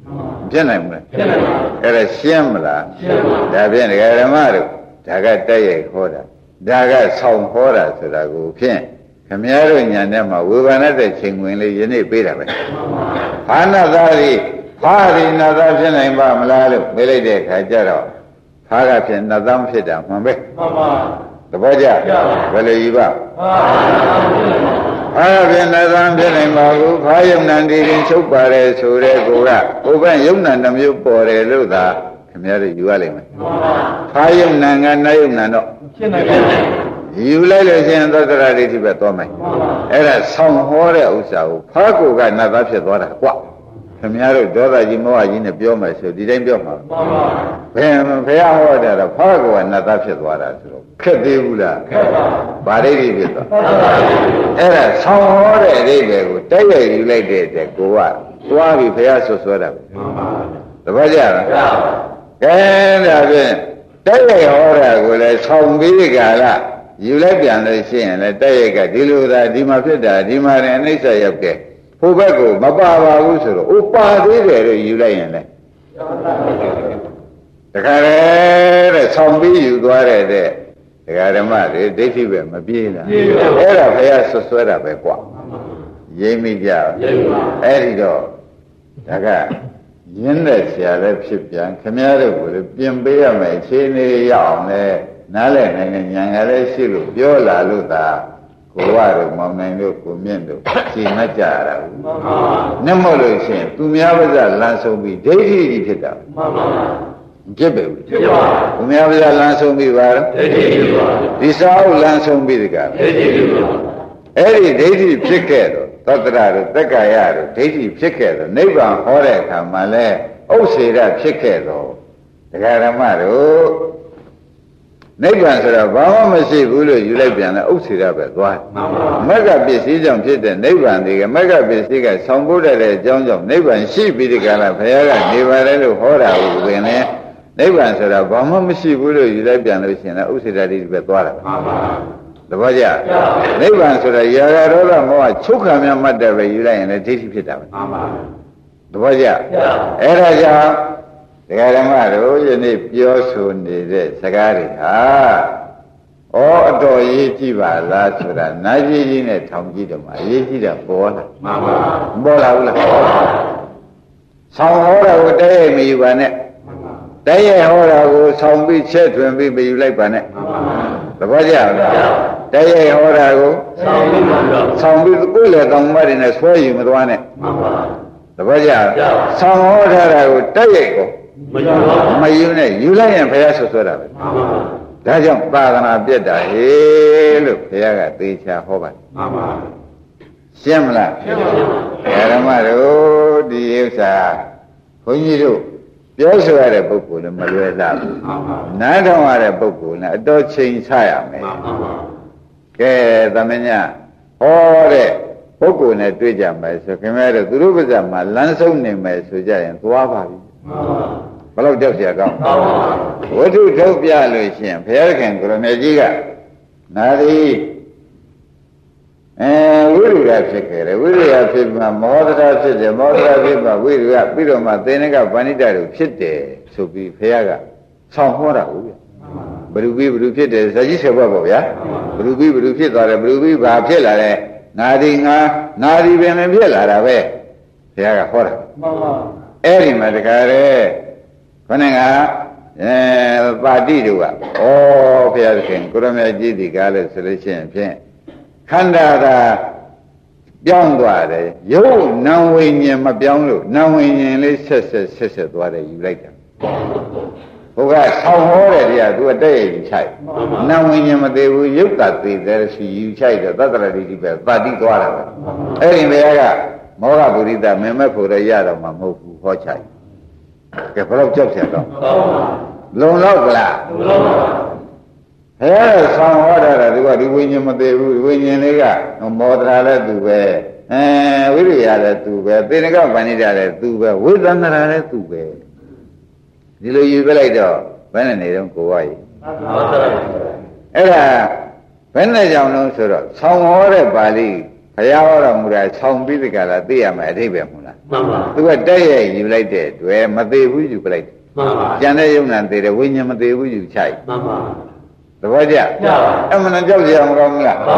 ဖြစ်နိုင်မလားဖြစ်နိုင်ပါဘူးအဲ့ဒါရှင်းမလားရှင်းပါဘူးဒါဖြင့်ဒကာဓမ္မတို့ဒါကတက်ရိုက်ဟောတာဒါကဆောင်ဟောတာဆိုတာကိုဖြင့်ခမည်းတော်ညာထဲမှာဝေဘာနတဲ့ချိန်ဝင်လေးယနေ့ပေးတာပဲဘာနာသားရီ ဘာရီနာသားဖြစ်နိုင်ပါမလားလို့မေးလိုက်တဲ့အခါကျတော့ဘာကဖြစ်နာသားဖြစ်တာမှန်ပဲမှန်ပါသဘောကျဘယ်လိုယူပါအားဖြင့်လည်းသံဖြစ်နိုင်ပါဘူးခါယုံနံဒီရင်ချုပ်ပါတယ်ဆိုတဲ့ကိုကကိုယ်ကယုံနံတစ်မျိုးပေါ်တယ်လို့သာခင်ဗျားတို့ယူရလိမ့်မယ်ခါယုံနံကနယုံနံတော့ဖြစ်နိုင်ပါဘူးယူလိုက်လို့ရှိရင်သတ္တရာဒိဋ္ဌိပဲသွားမယ်အဲ့ဒါဆောင်းဟောတဲ့ဥစ္စာကိုဖားကိုကနတ်သားဖြစ်သွားတာကွ ခင်ဗျားတို့ဒေါသကြီးမောဟကြီးနဲ့ပြောမယ်ဆိုဒီတိုင်းပြောမှာဘယ်ဘယ်ဟောတာတော့ဖားကိုကနတ်သားဖြစ်သွားတာဆိုတော့ခက်သေးဘူးလားခက်ပါဘူးဗာဒိဋ္ဌိဖြစ်သွားအဲ့ဒါဆောင်းဟောတဲ့အဓိပ္ပာယ်ကိုတိုက်ရိုက်ယူလိုက်တဲ့တဲ့ကိုကသွားပြီဘုရားဆွဆွဲတာပဲတပည့်ကြလားကဲဒါဖြင့်တိုက်ရိုက်ဟောတာကိုလည်းဆောင်းပြီးကြလားယူလိုက်ပြန်လို့ရှိရင်လည်းတိုက်ရိုက်ကဒီလိုသာဒီမှာဖြစ်တာဒီမှာလည်းအနိစ္စရောက်ကဲ ဟိုဘက်ကိုမပါပါဘူးဆိုတော့ဥပါသေးတယ်လို့ယူလိုက်ရင်လည်းတခါလေတဲ့ဆောင်းပြီးယူသွားတဲ့တဲ့ဒကာဓမ္မတွေဒိဋ္ဌိပဲမပြေးလားအဲ့ဒါဘုရားဆွဆွဲတာပဲကွာရိမ့်မိကြအဲ့ဒီတော့ဒါကရင်းတဲ့ဆရာလည်းဖြစ်ပြန်ခမည်းတော်ကိုလည်းပြင်ပေးရမယ်အခြေအနေရအောင်လဲနားလည်နိုင်တဲ့ဉာဏ်ကလည်းရှိလို့ပြောလာလို့သာ ကိုဝတို့မောင်နိုင်တို့ကိုမြင့်တို့ရှင်းမကြရတာဘူးမှန်ပါဘူးနှမလို့ရှိရင်သူများပါးစလမ်းဆုံးပြီးဒိဋ္ဌိကြီးဖြစ်တာမှန်ပါဘူးဖြစ်ပေဘူးဖြစ်ပါဘုရားဗျာလမ်းဆုံးပြီပါတော့ဒိဋ္ဌိဖြစ်ပါဒီစာအုပ်လမ်းဆုံးပြီတကားဒိဋ္ဌိဖြစ်ပါအဲ့ဒီဒိဋ္ဌိဖြစ်ခဲ့တော့သတ္တရတို့တက္ကာယတို့ဒိဋ္ဌိဖြစ်ခဲ့တော့နိဗ္ဗာန်ဟောတဲ့အခါမှာလဲဥစ္စေရဖြစ်ခဲ့တော့ဒကာရမတို့ နိဗ္ဗာန်ဆိုတော့ဘာမှမရှိဘူးလို့ယူလိုက်ပြန်လဲဥစ္စေရပဲသွားမှန်ပါမက္ကပစ္စည်းကြောင့်ဖြစ်တဲ့နိဗ္ဗာန်တွေကမက္ကပစ္စည်းကဆောင်ဖို့တဲ့အကြောင်းကြောင့်နိဗ္ဗာန်ရှိပြီးဒီကလာဘုရားကနေပါတယ်လို့ဟောတာကိုပင်လဲနိဗ္ဗာန်ဆိုတာဘာမှမရှိဘူးလို့ယူလိုက်ပြန်လို့ရှိရင်လည်းဥစ္စေရတိပဲသွားတာပဲမှန်ပါသဘောကျနိဗ္ဗာန်ဆိုတာရာဂရောဂမောဟချုပ်ခံမြတ်မှတ်တယ်ပဲယူလိုက်ရင်လည်းဒိဋ္ဌိဖြစ်တာပဲမှန်ပါသဘောကျအဲ့ဒါကြောင့် ဒကာဓမ္မတို့ယနေ့ပြောဆိုနေတဲ့စကားတွေဟာဩအတော်ရေးကြည့်ပါလားဆိုတာနာကြီးကြီးနဲ့ထောင်ကြည့်တော့မှအရေးကြီးတာပေါ်လာမှန်ပါမပေါ်လာဘူးလားဆောင်းဟောတာကိုတည့်ရမယူပါနဲ့တည့်ရဟောတာကိုဆောင်းပြီးချက်ထွင်ပြီးမယူလိုက်ပါနဲ့မှန်ပါသဘောကျလားတည့်ရဟောတာကိုဆောင်းပြီးပါတော့ဆောင်ပြီးကိုယ်လေတောင်မတွေနဲ့ဆွဲယူမသွားနဲ့မှန်ပါတပည့်ကြဆောင်ဟောထားတာကိုတက်ရိုက်ကို မယူပါမယူနဲ့ယူလိုက်ရင်ဘုရားဆွဆွဲတာပဲမှန်ပါဒါကြောင့်သာသနာပြတ်တာဟေလို့ဘုရားကသေချာဟောပါတယ်မှန်ပါရှင်းမလားရှင်းပါဓပါမ္မတို့ဒီဥစ္စာဘုန်းကြီးတို့ပြောဆိုရတဲ့ပုဂ္ဂိုလ်လည်းမလွယ်သားဘူးမှန်ပါနားထောင်ရတဲ့ပုဂ္ဂိုလ်လည်းအတော်ချိန်ဆရမယ်မှန်ပါကဲသမညဟောတဲ့ပုဂ္ဂိုလ်နဲ့တွေ့ကြမယ်ဆိုခင်ဗျားတို့သူတို့ပါဇာမှာလမ်းဆုံးနေမယ်ဆိုကြရင်သွားပါပြီမှန်ပါ ဘယ်လောက်ကြောက်เสียကောင်းဝတ္ထုထုတ်ပြလို့ရှင်ဘုရားခင်ကိုရမေကြီးကနာသည်အဲဝိရိယဖြစ်ခဲ့တယ်ဝိရိယဖြစ်မှာမောဒတာဖြစ်တယ်မောဒတာဖြစ်မှာဝိရိယပြီးတော့မှသင်္နကဗန္ဓိတတို့ဖြစ်တယ်ဆိုပြီးဘုရားကဆောင်ဟောတာဟုတ်ဗျဘလူပြီးဘလူဖြစ်တယ်ဇာကြီးဆယ်ဘွက်ပေါ့ဗျာဘလူပြီးဘလူဖြစ်သွားတယ်ဘလူပြီးဘာဖြစ်လာတယ်ငါဒီငါငါဒီပင်လည်းဖြစ်လာတာပဲဘုရားကဟောတာမှန်ပါ အဲ့ဒီမှာတခါလေခொနဲ့ကအဲပါတိတို့ကဩဘုရားသခင်ကိုရမေကြီးဒီကားလို့ဆိုလို့ရှိရင်ဖြင့်ခန္ဓာသာပြောင်းသွားတယ်ရုပ်နာဝိညာဉ်မပြောင်းလို့နာဝိညာဉ်လေးဆက်ဆက်ဆက်ဆက်သွားတယ်ယူလိုက်တာဘုရားဆောင်းဟောတယ်တရားသူကတဲ့ရယူချိုက်နာဝိညာဉ်မသေးဘူးရုပ်သာသေးတယ်ရှိယူချိုက်တော့သတ္တရတိတိပဲပါတိသွားတာပဲအဲ့ဒီဘုရားကမောဟပုရိသမင်မဲ့ဖို့ရရတော့မှမဟုတ်ဘူး ဟောချင်ကဲဘယ်တော့ကြောက်ဆက်တော့လုံလောက်လားလုံလောက်ပါဟဲ့ဆောင်းဟောတာကဒီကဒီဝိညာဉ်မသေးဘူးဝိညာဉ်လေးကမောတရာလည်းသူပဲအဲဝိရိယလည်းသူပဲသေနကဗန္နိတာလည်းသူပဲဝိသန္တရာလည်းသူပဲဒီလိုယူပြလိုက်တော့ဘယ်နဲ့နေတော့ကိုဝရေအဲ့ဒါဘယ်နဲ့ကြောင့်လဲဆိုတော့ဆောင်းဟောတဲ့ပါဠိဘုရားဟောတော်မူတာဆောင်းပြီးဒီကလာသိရမယ်အဓိပ္ပာယ်မှ မှန်ပါသူကတက်ရဲ့ယူလိုက်တဲ့တွေ့မသေးဘူးယူပလိုက်တယ်မှန်ပါကျန်တဲ့ယုံနာသေးတယ်ဝိညာဉ်မသေးဘူးယူချိုက်မှန်ပါသဘောကျကျပါအမှန်တော့ကြောက်ကြရမကောင်းဘူးလားမှန်ပါ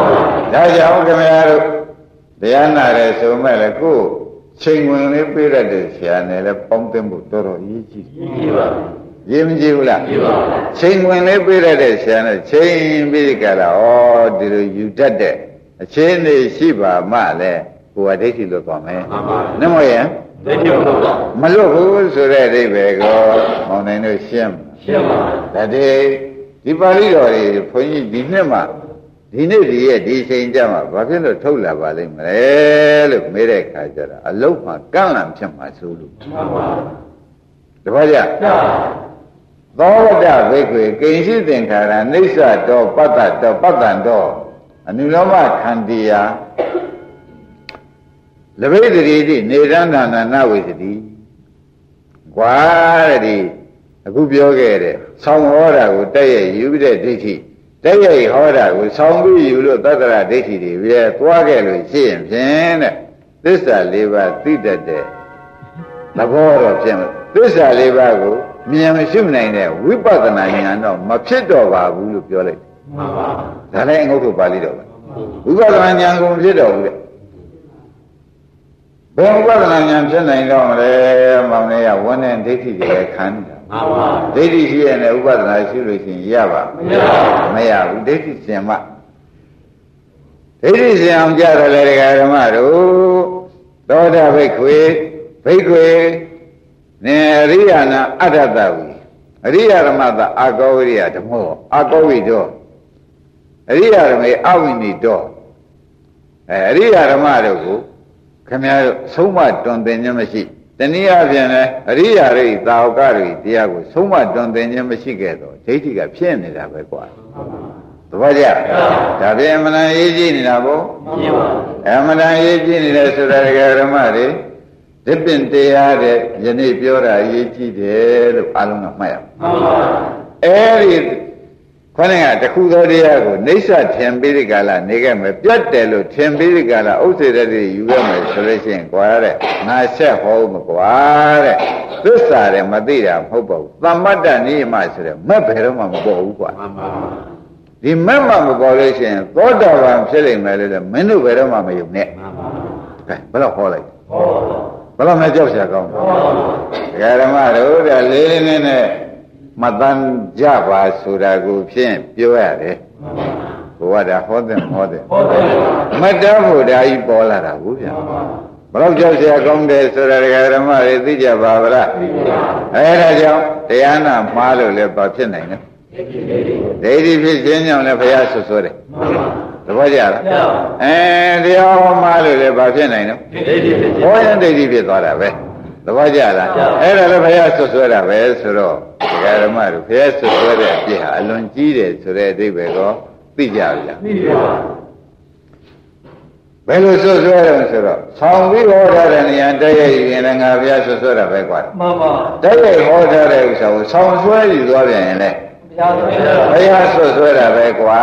ဒါကြောင့်ခင်ဗျားတို့တရားနာတယ်ဆိုမဲ့လေကိုယ်ချိန်ဝင်လေးပြေးရတဲ့ဆရာနဲ့လည်းပေါင်းသိမှုတော်တော်အရေးကြီးတယ်ကြည့်ပါရေးမကြည့်ဘူးလားကြည့်ပါချိန်ဝင်လေးပြေးရတဲ့ဆရာနဲ့ချိန်ပြီးကြတာဩဒီလိုယူတတ်တဲ့အချင်းနေရှိပါမှလည်း ကိုယ်ကဒိဋ္ဌိလွတ်သွားမယ်မှန်ပါနမယံဒိဋ္ဌိဘုရားမလွတ်ဘူးဆိုတဲ့အိဗေကောမောင်နိုင်တို့ရှင်းရှင်းပါဒါတည်းဒီပါဠိတော်တွေဘုန်းကြီးဒီနှစ်မှဒီနေ့ဒီရဲ့ဒီချိန်ကြမှာဘာဖြစ်လို့ထုတ်လာပါလိမ့်မလဲလို့မေးတဲ့အခါကျတော့အလုတ်မှာကန့်လန့်ဖြစ်မှာဆိုလို့မှန်ပါတပည့်ကြကျပါသောဝတ္တဘိက္ခွေကိဉ္စီသင်္ခါရအိဋ္ဌတောပတ္တတောပတ္တံတောအနုလောမခန္တီယာ လဘိတတိတိနေရန္တနာနဝိသတိကွာတဲ့ဒီအခုပြောခဲ့တဲ့ဆောင်းဟောတာကိုတက်ရဲ့ယူပြီးတဲ့ဒိဋ္ဌိတက်ရဲ့ဟောတာကိုဆောင်းပြီးယူလို့သတ္တရဒိဋ္ဌိတွေပဲသွားခဲ့လို့ရှိရင်ဖြင့်တဲ့သစ္စာလေးပါးသိတတ်တဲ့သဘောတော့ဖြစ်မယ်သစ္စာလေးပါးကိုမြင်မရှိနိုင်တဲ့ဝိပဿနာဉာဏ်တော့မဖြစ်တော့ပါဘူးလို့ပြောလိုက်မှန်ပါဒါလည်းအငုတ်ထုတ်ပါဠိတော်ပဲဝိပဿနာဉာဏ်ကိုမဖြစ်တော့ဘူးတဲ့ ဘယ်ဝိပဿနာဉာဏ်ဖြစ်နိုင်တော့မလဲမောင်လေးကဝန်းတဲ့ဒိဋ္ဌိတွေလည်းခံနေတာမှန်ပါဒိဋ္ဌိရှိရတဲ့ဥပဒနာရှိလို့ရှိရင်ရပါမရပါဘူးမရဘူးဒိဋ္ဌိစင်မှဒိဋ္ဌိစင်အောင်ကြတော့လေဒကာဓမ္မတို့သောတာဘိက္ခွေဘိက္ခွေနေရိယာနာအတ္တတဝီအရိယာဓမ္မသာအာကောဝိရိယဓမ္မောအာကောဝိတောအရိယာဓမ္မေအဝိနိတောအဲအရိယာဓမ္မတို့ကို ခမည်းတော်ဆုံးမတွင်တင်ခြင်းမရှိတနည်းအားဖြင့်လည်းအရိယာရိသာဝကရိတရားကိုဆုံးမတွင်တင်ခြင်းမရှိခဲ့တော့ဒိဋ္ဌိကဖြစ်နေတာပဲကွာသဘောကျဒါပြင်အမှန်တန်ရေးကြည့်နေတာဗောပြပါအမှန်တန်ရေးကြည့်နေတယ်ဆိုတာဒကာဓမ္မတွေဒီပင်တရားတဲ့ယနေ့ပြောတာရေးကြည့်တယ်လို့အလုံးကမှတ်ရအောင်မှန်ပါအဲ့ဒီ ခொနကတခုသောတရားကိုနေဆထင်ပြီးဒီကလာနေခဲ့မယ်ပြတ်တယ်လို့ထင်ပြီးဒီကလာဥစ္စေတတိယူခဲ့မယ်ဆိုလို့ရှိရင်ကွာတဲ့ငါဆက်ဟောမကွာတဲ့သစ္စာတယ်မသိတာမဟုတ်ပါဘူးသမတ္တနိယမဆိုတဲ့မက်ဘယ်တော့မှမပေါ်ဘူးကွာဒီမက်မှမပေါ်လို့ရှိရင်သောတာပန်ဖြစ်နိုင်မယ်လို့မင်းတို့ဘယ်တော့မှမယုံနဲ့ကဲဘယ်တော့ဟောလိုက်ဟောဘယ်တော့မှကြောက်ရကောင်းပါဘူးဓမ္မတို့ကလေးလေးနဲ့ မတန်ကြပါဆိုတာကိုဖြင့်ပြောရတယ်ဘုရားဒါဟောတဲ့ဟောတဲ့ ဟောတယ် မတ္တဘုရားကြီးပေါ်လာတာဘူးဗျာဘယ်တော့ကြောက်เสียကောင်းတယ်ဆိုတာဒကာဓမ္မတွေသိကြပါဗလားအဲဒါကြောင့်တရားနာမှားလို့လည်းဘာဖြစ်နိုင်လဲဒိဋ္ဌိဖြစ်ခြင်းကြောင့်လည်းဘုရားဆွဆွဲတယ်သဘောကျလားအဲတရားဟောမှားလို့လည်းဘာဖြစ်နိုင်လဲ ဒိဋ္ဌိဖြစ်ခြင်း ဟောရင်ဒိဋ္ဌိဖြစ်သွားတာပဲ သဘောကျလားအဲ့ဒါလည်းဘုရားဆွဆွဲတာပဲဆိုတော့ဒကာဓမ္မတို့ဘုရားဆွဆွဲတဲ့အပြစ်ဟာအလွန်ကြီးတယ်ဆိုတဲ့အဓိပ္ပာယ်ကိုသိကြပြီလားသိပါဘယ်လိုဆွဆွဲတယ်ဆိုတော့ဆောင်းပြီးဟောထားတဲ့နေရာတည့်ရည်ရင်လည်းငါဘုရားဆွဆွဲတာပဲကွာမှန်ပါတည့်ရည်ဟောထားတဲ့ဥစ္စာကိုဆောင်းဆွဲယူသွားပြန်ရင်လည်းဘုရားဆွေးတာဘုရားဆွဆွဲတာပဲကွာ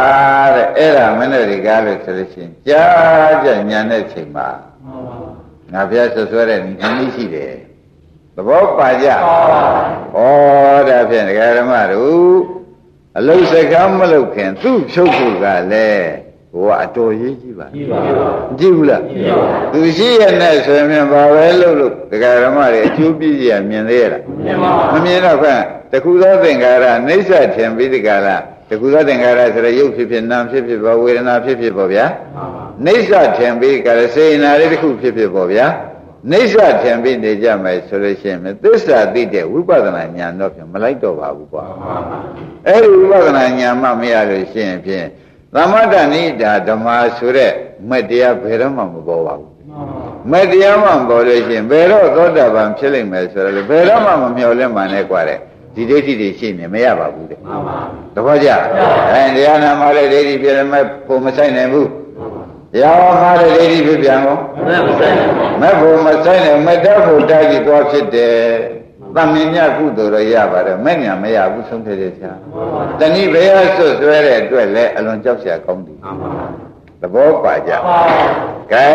တဲ့အဲ့ဒါမနဲ့ဒီကားလို့ဆိုလို့ရှိရင်ကြားကြညာတဲ့ချိန်မှာမှန်ပါငါဘုရားဆွဆွဲတဲ့နည်းရှိတယ်သ ဘောပါကြဟောဩဒါဖြင့်ဒကာဓမ္မတို့အလုစကားမလုခင်သူ့ဖြုတ်ဖို့ကလည်းဘုရားအတော်ရေးကြီးပါကြည့်ပါကြည့်ဘူးလားကြည့်ပါသူရှိရတဲ့ဆိုရင်ဘာပဲလုပ်လို့ဒကာဓမ္မတွေအကျိုးပြည့်ရမြင်သေးရလားမြင်ပါမမြင်တော့ခန့်တခုသောသင်္ကာရအိဋ္ဌထင်ပြီးဒီကလာတခုသောသင်္ကာရဆိုရရုပ်ဖြစ်ဖြစ်နာမ်ဖြစ်ဖြစ်ဘောဝေဒနာဖြစ်ဖြစ်ပေါ့ဗျာမှန်ပါအိဋ္ဌထင်ပြီးကရစေနာလေးတစ်ခုဖြစ်ဖြစ်ပေါ့ဗျာ နှိစ္စထင်ပြီးနေကြမယ်ဆိုလို့ရှိရင်သစ္စာသိတဲ့ဝိပဿနာဉာဏ်တော့ဖြင့်မလိုက်တော့ပါဘူးကွာအဲ့ဒီဝိပဿနာဉာဏ်မှမရလို့ရှိရင်ဖြင့်သမတ္တနိဒာဓမ္မာဆိုတဲ့မတရားဘယ်တော့မှမပေါ်ပါဘူးမတရားမှမပေါ်လို့ရှိရင်ဘယ်တော့သောတာပန်ဖြစ်လိမ့်မယ်ဆိုတော့ဘယ်တော့မှမမျှော်လင့်မှန်းနဲ့ကွာတဲ့ဒီဒိဋ္ဌိတွေရှိနေမရပါဘူးတဲ့တဘောကြအဲတရားနာမှလည်းဒိဋ္ဌိပြရမယ်ပုံမဆိုင်နိုင်ဘူး တရားဟောမှာလည်းဒိဋ္ဌိဖြစ်ပြန်ကောမဲ့မဆိုင်ဘူးမဲ့ပုံမဆိုင်နိုင်မတတ်ဖို့တာကြီးသွားဖြစ်တယ်တမင်ညကုသိုလ်တော့ရပါတယ်မဲ့ညာမရဘူးဆုံးဖြတ်တဲ့ဆရာတဏိဘယ်ဆွတ်ဆွဲတဲ့အတွက်လည်းအလွန်ကြောက်စရာကောင်းတယ်မှန်ပါသဘောပါကြပါကဲ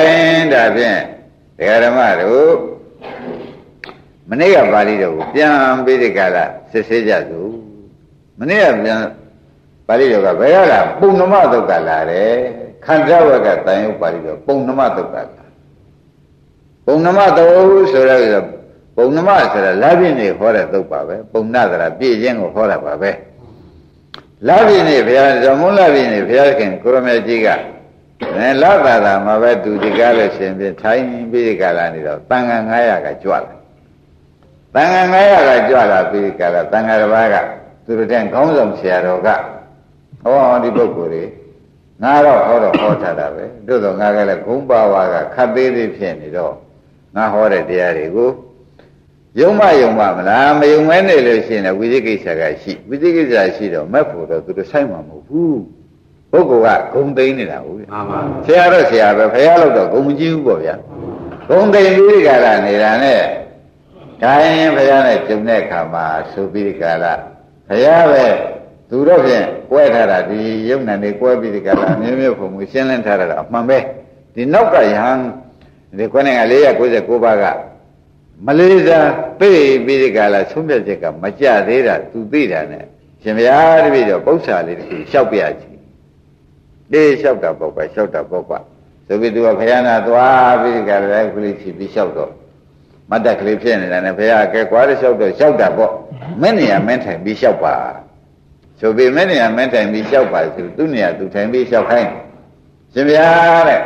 ဒါဖြင့်ဒကာဓမ္မတို့မနေ့ကပါဠိတော်ကိုပြန်ပြီးဒီကလာစစ်ဆေးကြစို့မနေ့ကပြန်ပါဠိတော်ကဘယ်ကလာပုံနမသုတ်ကလာတယ် ခန္ဓာဝကတန်ရုပ်ပါဠိတော်ပုံနမသုတ်ကလာပုံနမသုတ်ဆိုတော့ပုံနမဆိုတာလာပြည့်နေဟောတဲ့သုတ်ပါပဲပုံနာသရာပြည့်ခြင်းကိုဟောတာပါပဲလာပြည့်နေဘုရားဇမုန်းလာပြည့်နေဘုရားခင်ကိုရမေကြီးကအဲလာသာသာမှာပဲသူဒီကားလို့ရှင်ပြထိုင်ပြီးဒီကလာနေတော့တန်ခါ900ကကြွလာတန်ခါ900ကကြွလာပြီးဒီကလာတန်ခါတစ်ပါးကသူတို့တဲ့ခေါင်းဆောင်ဆရာတော်ကဟောဒီပုဂ္ဂိုလ်တွေ ငါတော့ဟောတော့ဟောထားတာပဲတို့တော့ငါကလည်းဂုံးပါဝါကခတ်သေးသေးဖြစ်နေတော့ငါဟောတဲ့တရားတွေကိုယုံမယုံမမလားမယုံမဲနေလို့ရှိရင်လည်းဝိသိကိစ္စကရှိဝိသိကိစ္စရှိတော့မက်ဖို့တော့သူတို့ဆိုင်မှာမဟုတ်ဘူးပုဂ္ဂိုလ်ကဂုံသိမ်းနေတာဟုတ်ပြီမှန်ပါဆရာတော့ဆရာပဲဖရာလို့တော့ဂုံမကြည့်ဘူးပေါ့ဗျာဂုံသိမ့်ပြီးဒီကလာနေတာနဲ့ဒါရင်ဖရာနဲ့ကျုံတဲ့အခါမှာဆိုပြီးဒီကလာဖရာပဲ သူတော့ဖြင့်ကွဲထားတာဒီယုံနာနေကွဲပြီးဒီကလာမျိုးမျိုးပုံမှုရှင်းလင်းထားတာတော့အမှန်ပဲဒီနောက်ကယဟန်ဒီကွနဲ့က499ပါးကမလေးစားပြေးပြီးဒီကလာဆုံးဖြတ်ချက်ကမကြသေးတာသူသိတာနဲ့ရှင်ဗျာတပည့်တော့ပု္ပ္ပာလေးတစ်ခုလျှောက်ပြချင်တေးလျှောက်တာပေါ့ကွာလျှောက်တာပေါ့ကွာဆိုပြီးသူကဘုရားနာသွားပြီးကြတယ်ခလေးချီပြီးလျှောက်တော့မတ်တက်ကလေးဖြစ်နေတာနဲ့ဘုရားကဲကွာလျှောက်တော့လျှောက်တာပေါ့မင်းနေရာမင်းထိုင်ပြီးလျှောက်ပါ ဆိုပြီးမင်းနေရာမင်းထိုင်ပြီးလျှောက်ပါဆိုသူ့နေရာသူထိုင်ပြီးလျှောက်ခိုင်းရှင်ဗျာတဲ့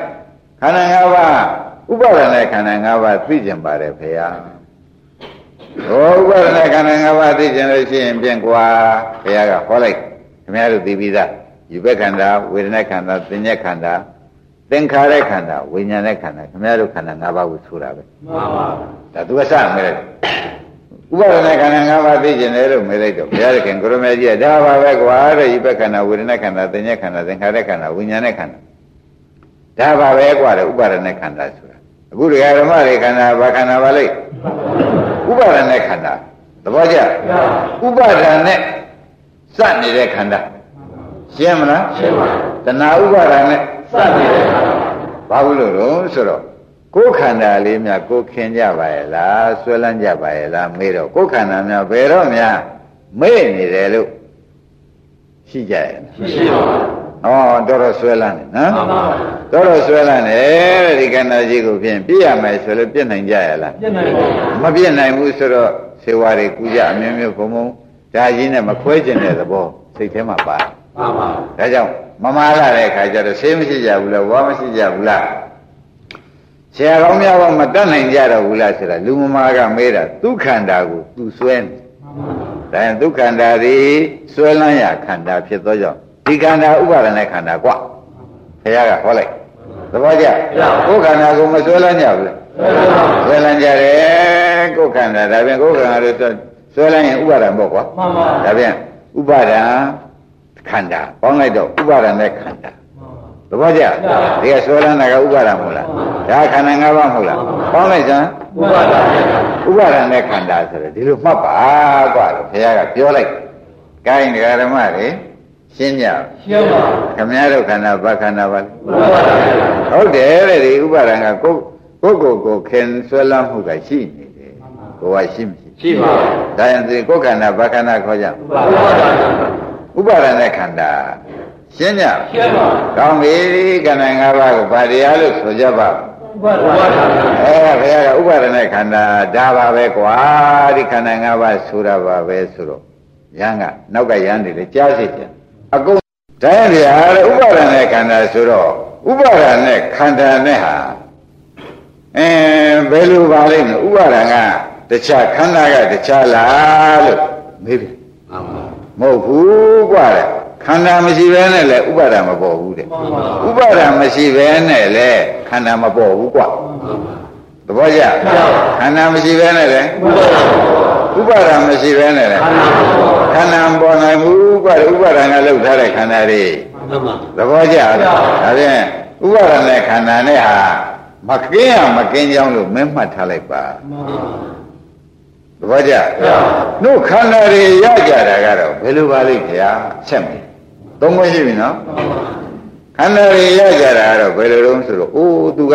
ခန္ဓာ၅ပါးဥပါဒณะခန္ဓာ၅ပါးသိကျင်ပါတယ်ဘုရားဟောဥပါဒနာခန္ဓာ၅ပါးသိကျင်လို့ရှိရင်ဖြင့်ကွာဘုရားကဟောလိုက်ခင်ဗျားတို့သိပြီးသားယူဘက်ခန္ဓာဝေဒနာခန္ဓာသင်္ညက်ခန္ဓာသင်္ခါရခန္ဓာဝိညာဉ်ရဲ့ခန္ဓာခင်ဗျားတို့ခန္ဓာ၅ပါးကိုဆိုတာပဲမှန်ပါဒါသူကစမယ်လေ ဥပါဒနာခန္ဓာ၅ပါးသိကျင်တယ်လို့မေးလိုက်တော့ဘုရားခင်ကိုရမေကြီးကဒါပါပဲကွာတဲ့ယူဘက်ခန္ဓာဝေဒနာခန္ဓာသင်္ညက်ခန္ဓာသင်္ခါရခန္ဓာဝိညာဉ်ရဲ့ခန္ဓာဒါပါပဲကွာတဲ့ဥပါဒနာခန္ဓာဆိုတာအခုဒကာဓမ္မတွေခန္ဓာဘာခန္ဓာပါလိမ့်ဥပါဒနဲ့ခန္ဓာသဘောကျဥပါဒနဲ့စနေတဲ့ခန္ဓာရှင်းမလားရှင်းပါတဏှာဥပါဒနဲ့စနေတဲ့ခန္ဓာဘာလို့လို့တော့ဆိုတော့ ကိုယ်ခန္ဓာလေးများကိုယ်ခင်ကြပါရဲ့လားဆွဲလန်းကြပါရဲ့လားမေးတော့ကိုယ်ခန္ဓာများဘယ်တော့များမေ့နေတယ်လို့ရှိကြရဲ့ရှိပါဘူးဩတော်တော်ဆွဲလန်းတယ်နော်တော်တော်ဆွဲလန်းတယ်တဲ့ဒီခန္ဓာကြီးကိုဖြင့်ပြည့်ရမယ်ဆိုလို့ပြည့်နိုင်ကြရလားပြည့်နိုင်ပါဘူးမပြည့်နိုင်ဘူးဆိုတော့ဆေဝါတွေကူကြအမျိုးမျိုးဘုံဘုံဒါကြီးနဲ့မခွဲကျင်တဲ့သဘောစိတ်ထဲမှာပါမှန်ပါဒါကြောင့်မမာလာတဲ့အခါကျတော့ဆေးမရှိကြဘူးလားဝါမရှိကြဘူးလား ဆရာကောင်းများကမတတ်နိုင်ကြတော့ဘူးလားဆိုတာလူမမာကမေးတာဒုက္ခန္တာကိုသူဆွဲနေဒါရင်ဒုက္ခန္တာဒီဆွဲလန်းရခန္ဓာဖြစ်သောကြောင့်ဒီခန္ဓာဥပါဒณะခန္ဓာกว่าဘုရားကဟောလိုက်သဘောကျကိုယ်ခန္ဓာကိုမဆွဲလန်းကြဘူးလားဆွဲလန်းကြတယ်ကိုယ်ခန္ဓာဒါပြန်ကိုယ်ခန္ဓာလို့ဆွဲလန်းရင်ဥပါဒံပေါ့ကွာမှန်ပါဒါပြန်ဥပါဒံခန္ဓာပေါင်းလိုက်တော့ဥပါဒံနဲ့ခန္ဓာ သဘောကျဒီကဆွဲလန်းတာကဥပါဒံမဟုတ်လားဒါခန္ဓာ၅ပါးမဟုတ်လားပေါင်းလိုက်စမ်းဥပါဒံဥပါဒံနဲ့ခန္ဓာဆိုတော့ဒီလိုမှတ်ပါကွာလို့ဘုရားကပြောလိုက်ကိုင်းဒကာဓမ္မတွေရှင်းကြရှင်းပါခမည်းတော်ခန္ဓာဘာခန္ဓာပါလဲဟုတ်တယ်တဲ့ဒီဥပါဒံကကိုကိုကိုကိုခင်ဆွဲလန်းမှုကရှိနေတယ်ကိုကရှိမရှိရှိပါဒါရင်ဒီကိုခန္ဓာဘာခန္ဓာခေါ်ကြဥပါဒံနဲ့ခန္ဓာ ရှင်းကြရှင်းပါကောင်းပြီကဏ္ဍ၅ပါးကိုဗာတရားလို့ဆိုကြပါဥပါဒနာအဲဘုရားကဥပါဒနာခန္ဓာဒါပါပဲကွာဒီခန္ဓာ၅ပါးဆိုတာပါပဲဆိုတော့ရန်ကနောက်ကရန်နေလေကြားစေပြန်အကုန်တိုင်းပြာဥပါဒနာခန္ဓာဆိုတော့ဥပါဒနာခန္ဓာနဲ့ဟာအဲဘယ်လိုပါလိမ့်မလဲဥပါဒနာကတခြားခန္ဓာကတခြားလားလို့မေးပြန်မှန်ပါမဟုတ်ဘူးကွာတဲ့ ခန္ဓာမရှိဘဲနဲ့လည်းဥပါဒံမပေါ်ဘူးတဲ့ဥပါဒံမရှိဘဲနဲ့လည်းခန္ဓာမပေါ်ဘူးကွာသဘောကျခန္ဓာမရှိဘဲနဲ့လည်းဥပါဒံမရှိဘဲနဲ့လည်းခန္ဓာပေါ်နိုင်ဘူးကွာဥပါဒံကလောက်ထားတဲ့ခန္ဓာတွေသဘောကျလားဒါဖြင့်ဥပါဒံနဲ့ခန္ဓာနဲ့ဟာမကင်းရမကင်းကြောင်းလို့မင်းမှတ်ထားလိုက်ပါသဘောကျနှုတ်ခန္ဓာတွေရကြတာကတော့ဘယ်လိုပါလိမ့်ခင်ဗျာဆက်မယ် သုံးခွင့်ရှိပြီနော်ခန္ဓာတွေရကြတာကတော့ဘယ်လိုလုံးဆိုတော့အိုးသူက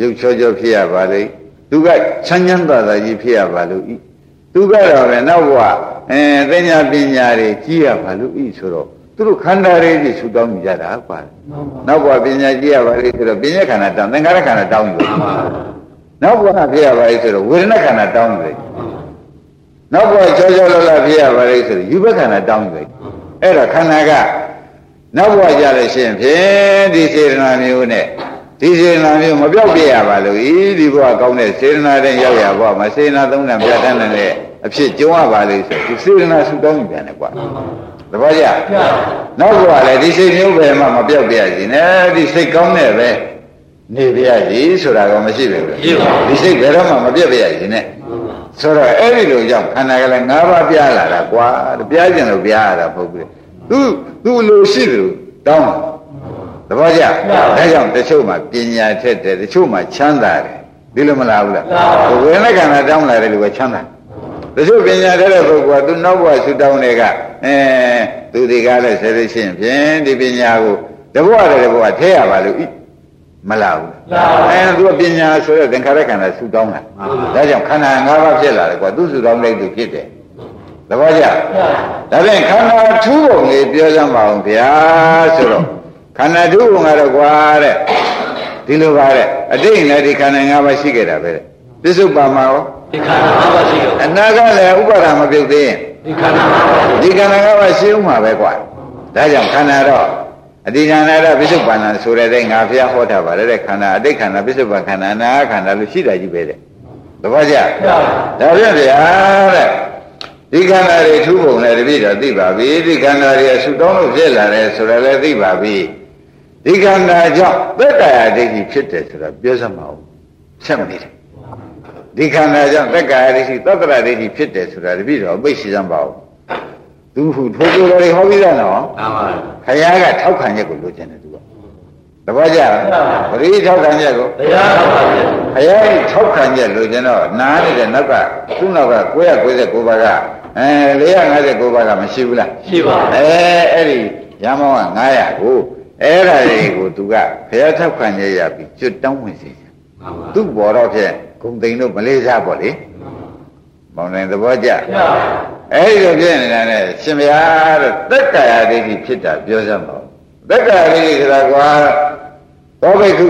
ရုပ်ချောချောဖြစ်ရပါလိမ့်သူကချမ်းချမ်းသာသာကြီးဖြစ်ရပါလို့ဤသူကတော့ပဲနောက်ဘဝအဲသိညာပညာတွေကြီးရပါလို့ဤဆိုတော့သူတို့ခန္ဓာတွေကြီးဆူတောင်းကြတာကွာနောက်ဘဝပညာကြီးရပါလိမ့်ဆိုတော့ပညာခန္ဓာတောင်းသင်္ခါရခန္ဓာတောင်းယူနောက်ဘဝဖြစ်ရပါလိမ့်ဆိုတော့ဝေဒနာခန္ဓာတောင်းယူနောက်ဘဝချောချောလလဖြစ်ရပါလိမ့်ဆိုတော့ယူဘခန္ဓာတောင်းယူအဲ့တော့ခန္ဓာက နောက်ဘဝကြလို့ရှိရင်ဖြင့်ဒီစေတနာမျိုးနဲ့ဒီစေနာမျိုးမပြောက်ပြရပါလို့ဤဒီဘဝကောင်းတဲ့စေနာတဲ့ရောက်ရဘဝမှာစေနာသုံးတန်ပြတ်တန်းတဲ့အဖြစ်ကျုံရပါလိမ့်ဆိုဒီစေနာဆူတောင်းပြန်တယ်ကွာသဘောကျနောက်ဘဝလည်းဒီစိတ်မျိုးပဲမှမပြောက်ပြရစီနဲ့ဒီစိတ်ကောင်းတဲ့ပဲနေပြရစီဆိုတာကမရှိဘူးဒီစိတ်ဘယ်တော့မှမပြတ်ပြရစီနဲ့ဆိုတော့အဲ့ဒီလိုကြောင့်ခန္ဓာကလည်း၅ပါးပြားလာတာကွာပြားကျင်လို့ပြားရတာမဟုတ်ဘူး သူသူလိုရှိတယ်တောင်းသဘောကျဒါကြောင့်တချို့မှာပညာထက်တယ်တချို့မှာချမ်းသာတယ်ဒီလိုမလားဘူးလားဝေဒနာခန္ဓာတောင်းလာတယ်လို့ပဲချမ်းသာတချို့ပညာထက်တဲ့ပုဂ္ဂိုလ်ကသူနောက်ဘဝဆူတောင်းတွေကအဲသူတွေကလည်းဆယ်ရရှင်းဖြင့်ဒီပညာကိုတဘဝတည်းတဘဝထဲရပါလို့ဤမလားဘူးအဲသူကပညာဆိုတဲ့သင်္ခါရခန္ဓာဆူတောင်းတာဒါကြောင့်ခန္ဓာ၅ပါးဖြစ်လာတယ်ကွာသူဆူတောင်းလိုက်သူဖြစ်တယ် သဘောကျဒါဖြင့်ခန္ဓာထူးပုံလေးပြောစမ်းပါအောင်ဗျာဆိုတော့ခန္ဓာထုဘုံကတော့ကွာတဲ့ဒီလိုပါတဲ့အတိတ်နဲ့ဒီခန္ဓာ၅ပါးရှိခဲ့တာပဲတဲ့ပစ္စုပန်မှာရောဒီခန္ဓာ၅ပါးရှိရောအနာကလည်းဥပါဒာမပြုတ်သေးရင်ဒီခန္ဓာ၅ပါးဒီခန္ဓာ၅ပါးရှိဦးမှာပဲကွာဒါကြောင့်ခန္ဓာတော့အတိဉာဏရပစ္စုပန်ဆိုတဲ့တဲ့ငါဖျားဟောတာပါလေတဲ့ခန္ဓာအတိတ်ခန္ဓာပစ္စုပန်ခန္ဓာအနာခန္ဓာလို့ရှိတာကြီးပဲတဲ့သဘောကျဒါဖြင့်ဗျာတဲ့ ဒီခန္ဓာတွေထူးပုံနဲ့တပည့်တော်သိပါပြီဒီခန္ဓာတွေအဆုတောင်းလို့ဖြစ်လာတယ်ဆိုတော့လည်းသိပါပြီဒီခန္ဓာကြောင့်သက်ကာယဒိဋ္ဌိဖြစ်တယ်ဆိုတော့ပြောစမှာအောင်ဆက်မနေတယ်ဒီခန္ဓာကြောင့်သက်ကာယဒိဋ္ဌိသတ္တရဒိဋ္ဌိဖြစ်တယ်ဆိုတာတပည့်တော်အပိတ်ရှိစမ်းပါဦးသူဟုထိုးကြတော်တွေဟောပြီးသားနော်မှန်ပါခရားကထောက်ခံချက်ကိုလိုချင်တယ်သူကတပည့်ကြလားပရိထောက်ခံချက်ကိုတရားတော်ပါဗျာခရားကြီးထောက်ခံချက်လိုချင်တော့နားနေတဲ့နောက်ကသူ့နောက်က999ပါးက အဲ459ပါးကမရှိဘူးလားရှိပါအဲအဲ့ဒီရမောင်းက900ကိုအဲ့ဒါတွေကိုသူကခရားထောက်ခံချက်ရပြီးကျွတ်တောင်းဝင်စီတယ်မှန်ပါသူ့ဘော်တော့ဖြင့်ဂုံသိန်းတို့မလေးစားပေါ့လေမောင်နိုင်သဘောကျဗျာအဲ့ဒီလိုဖြစ်နေတာနဲ့ရှင်ဗျာတဲ့သက်ကာယဒိဋ္ဌိဖြစ်တာပြောစမ်းပါဦးသက်ကာယဒိဋ္ဌိဆိုတာကွာသောဘိက္ခု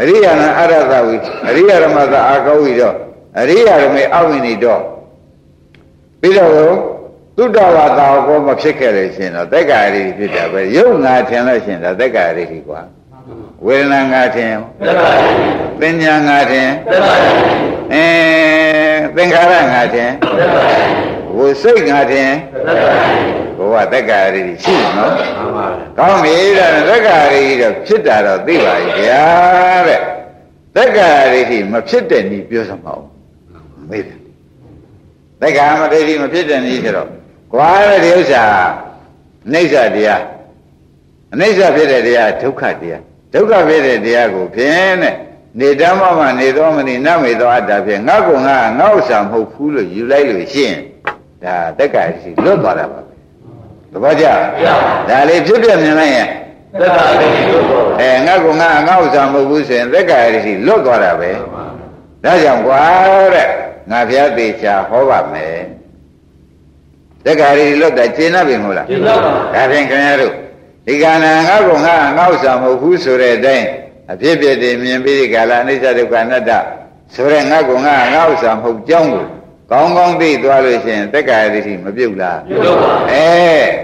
အရိယာနာအရသဝိအရိယာရမသအာကောဝိတော့အရိယာရမေအဝိနိတော့ ပြီးတော့သုတ္တဝါသာဘောမဖြစ်ခဲ့လို့ရှင်တော့သက်ကာယဒိဋ္ဌိဖြစ်တာပဲရုပ်ငါထင်လို့ရှင်တော့သက်ကာယဒိဋ္ဌိကွာဝေဒနာငါထင်သက်ပါသင်ညာငါထင်သက်ပါအဲသင်္ခါရငါထင်သက်ပါဝိစိတ်ငါထင်သက်ပါဘဝသက်ကာရီရှိနော်မှန်ပါကောင်းပြီဒါနဲ့သက်ကာရီတော့ဖြစ်တာတော့သိပါရဲ့ဗျာတဲ့သက်ကာရီမဖြစ်တဲ့နည်းပြောစမအောင်မေးတယ် သက်ကာမတည်းမဖြစ်တဲ့နည်းဆိုတော့ကွာတဲ့ဒီဥစ္စာအိဋ္ဌတရားအနိစ္စဖြစ်တဲ့တရားဒုက္ခတရားဒုက္ခဖြစ်တဲ့တရားကိုဖြင့်တဲ့နေတမ်းမမနေတော်မနေနမေသောအတ္တဖြင့်ငါ့ကိုငါငါ့ဥစ္စာမဟုတ်ဘူးလို့ယူလိုက်လို့ရှိရင်ဒါသက်ကာရီလွတ်သွားတာပါပဲသဘောကျလားဗျာဒါလေးဖြစ်ပြမြင်လိုက်ရင်သက်ပါပဲလို့ပေါ့အဲငါကငါငါဥစ္စာမဟုတ်ဘူးဆိုရင်သက်ကာရရှိလွတ်သွားတာပဲဒါကြောင့်ကွာတဲ့ ငါဖျားသေးချာဟောပါမယ်သက်ကာရရှိလွတ်တာကျင့်납ပြီမဟုတ်လားကျင့်တော့ပါဒါဖြင့်ခင်ဗျားတို့ဒီကဏငါကငါငါဥစ္စာမဟုတ်ဘူးဆိုတဲ့အတိုင်းအဖြစ်ဖြစ်တည်မြင်ပြီးဒီကာလအနိစ္စဒုက္ခအနတ္တဆိုတဲ့ငါကငါငါဥစ္စာမဟုတ်ကြောင်းကိုကောင်းကောင်းသိသွားလို့ရှိရင်သက်ကာရရှိမပြုတ်လားပြုတ်ပါအဲ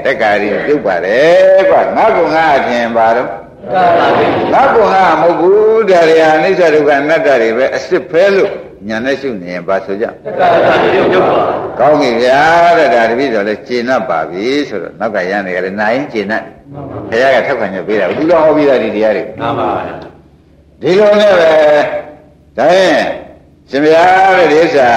တက္ကာရီပြုတ်ပါတယ်ကွာငါကငါအထင်ပါတော့သက်ပါပဲ ငါကငါမဟုတ်ဘူးဒါရီဟာအိဋ္ဌဒုက္ခအနတ္တတွေပဲအစ်စ်ဖဲလို့ညာနဲ့ရှုနေရင်ပါဆိုကြသက်ပါပဲပြုတ်ပြုတ်ပါကောင်းပြီဗျာတဲ့ဒါတပည့်တော်လည်းကျင့်납ပါပြီဆိုတော့နောက်ကရန်နေကြတယ်နိုင်ကျင့်납ဘုရားကထောက်ခံချက်ပေးတာဘူးတော့ဟောပြီးသားဒီတရားတွေမှန်ပါဗျာဒီလိုနဲ့ပဲဒါရင်ရှင်ဗျာတဲ့ဒီဥစ္စာ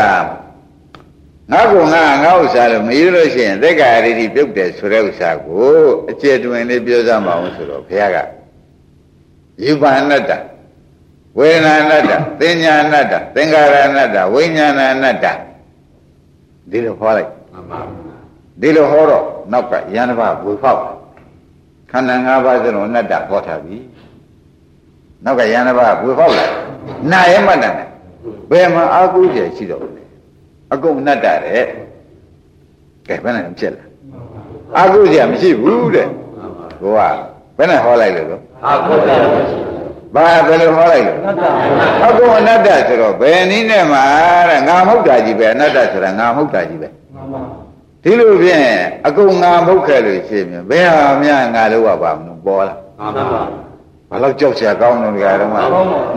ငါကငါငါဥစ္စာလို့မယူလို့ရှိရင်သက်္ကာရီတိပြုတ်တယ်ဆိုတဲ့ဥစ္စာကိုအကျေတွင်လေးပြောစမ်းပါအောင်ဆိုတော့ဘုရားက ယူပါအနတ္တဝေဒနာအနတ္တသင်ညာအနတ္တသင်္ခါရအနတ္တဝိညာဏအနတ္တဒီလိုဟောလိုက်မှန်ပါဒီလိုဟောတော့နောက်ကယန္တဘဝေဖောက်ခန္ဓာ၅ပါးစလုံးအနတ္တဟောထားပြီနောက်ကယန္တဘဝေဖောက်လာနာယမတ္တနဲ့ဘယ်မှာအာကုကျရှိတော့လဲအကုန်အနတ္တတဲ့ကဲဘယ်နဲ့ဖြစ်လာအာကုကျမရှိဘူးတဲ့ကိုကဘယ်နဲ့ဟောလိုက်လို့လို့ အာကုတ္တမရှိဘာဘယ်လိုဟောလိုက်လို့အနတ္တအကုန်အနတ္တဆိုတော့ဘယ်နည်းနဲ့မှတဲ့ငါမဟုတ်တာကြီးပဲအနတ္တဆိုတာငါမဟုတ်တာကြီးပဲမှန်ပါဒီလိုဖြင့်အကုန်ငါမဟုတ်ခဲ့လို့ရှိရင်ဘယ်ဟာများငါလို့ရပါမလို့ပေါ်လာမှန်ပါဘာလို့ကြောက်စရာကောင်းလို့ကြတော့မှ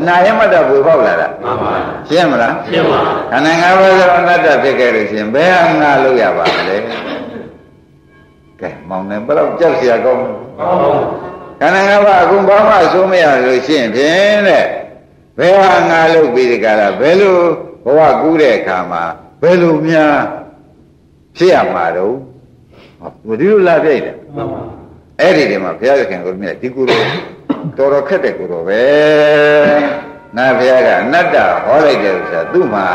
နာယမတ္တဘွေပေါက်လာတာမှန်ပါရှင်းမလားရှင်းပါခန္ဓာငါးပါးသောအနတ္တဖြစ်ခဲ့လို့ရှိရင်ဘယ်ဟာငါလို့ရပါမလဲကဲမောင်နေဘယ်တော့ကြောက်စရာကောင်းလဲမှန်ပါ ခန္ဓာငါးပါးအကုန်ဘာမှအစိုးမရလို့ရှိရင်ဖြင့်တဲ့ဘယ်ဟာငါလို့ပြီးဒီကလာဘယ်လိုဘဝကူးတဲ့အခါမှာဘယ်လိုများဖြစ်ရမှာတော့ဟောဒီလိုလာပြိတ်တယ်မှန်ပါအဲ့ဒီတည်းမှာဘုရားသခင်ကိုမြတ်ဒီကုလိုတော်တော်ခက်တဲ့ကုလိုပဲနာဘုရားကအနတ္တဟောလိုက်တယ်ဆိုတာသူ့မှာ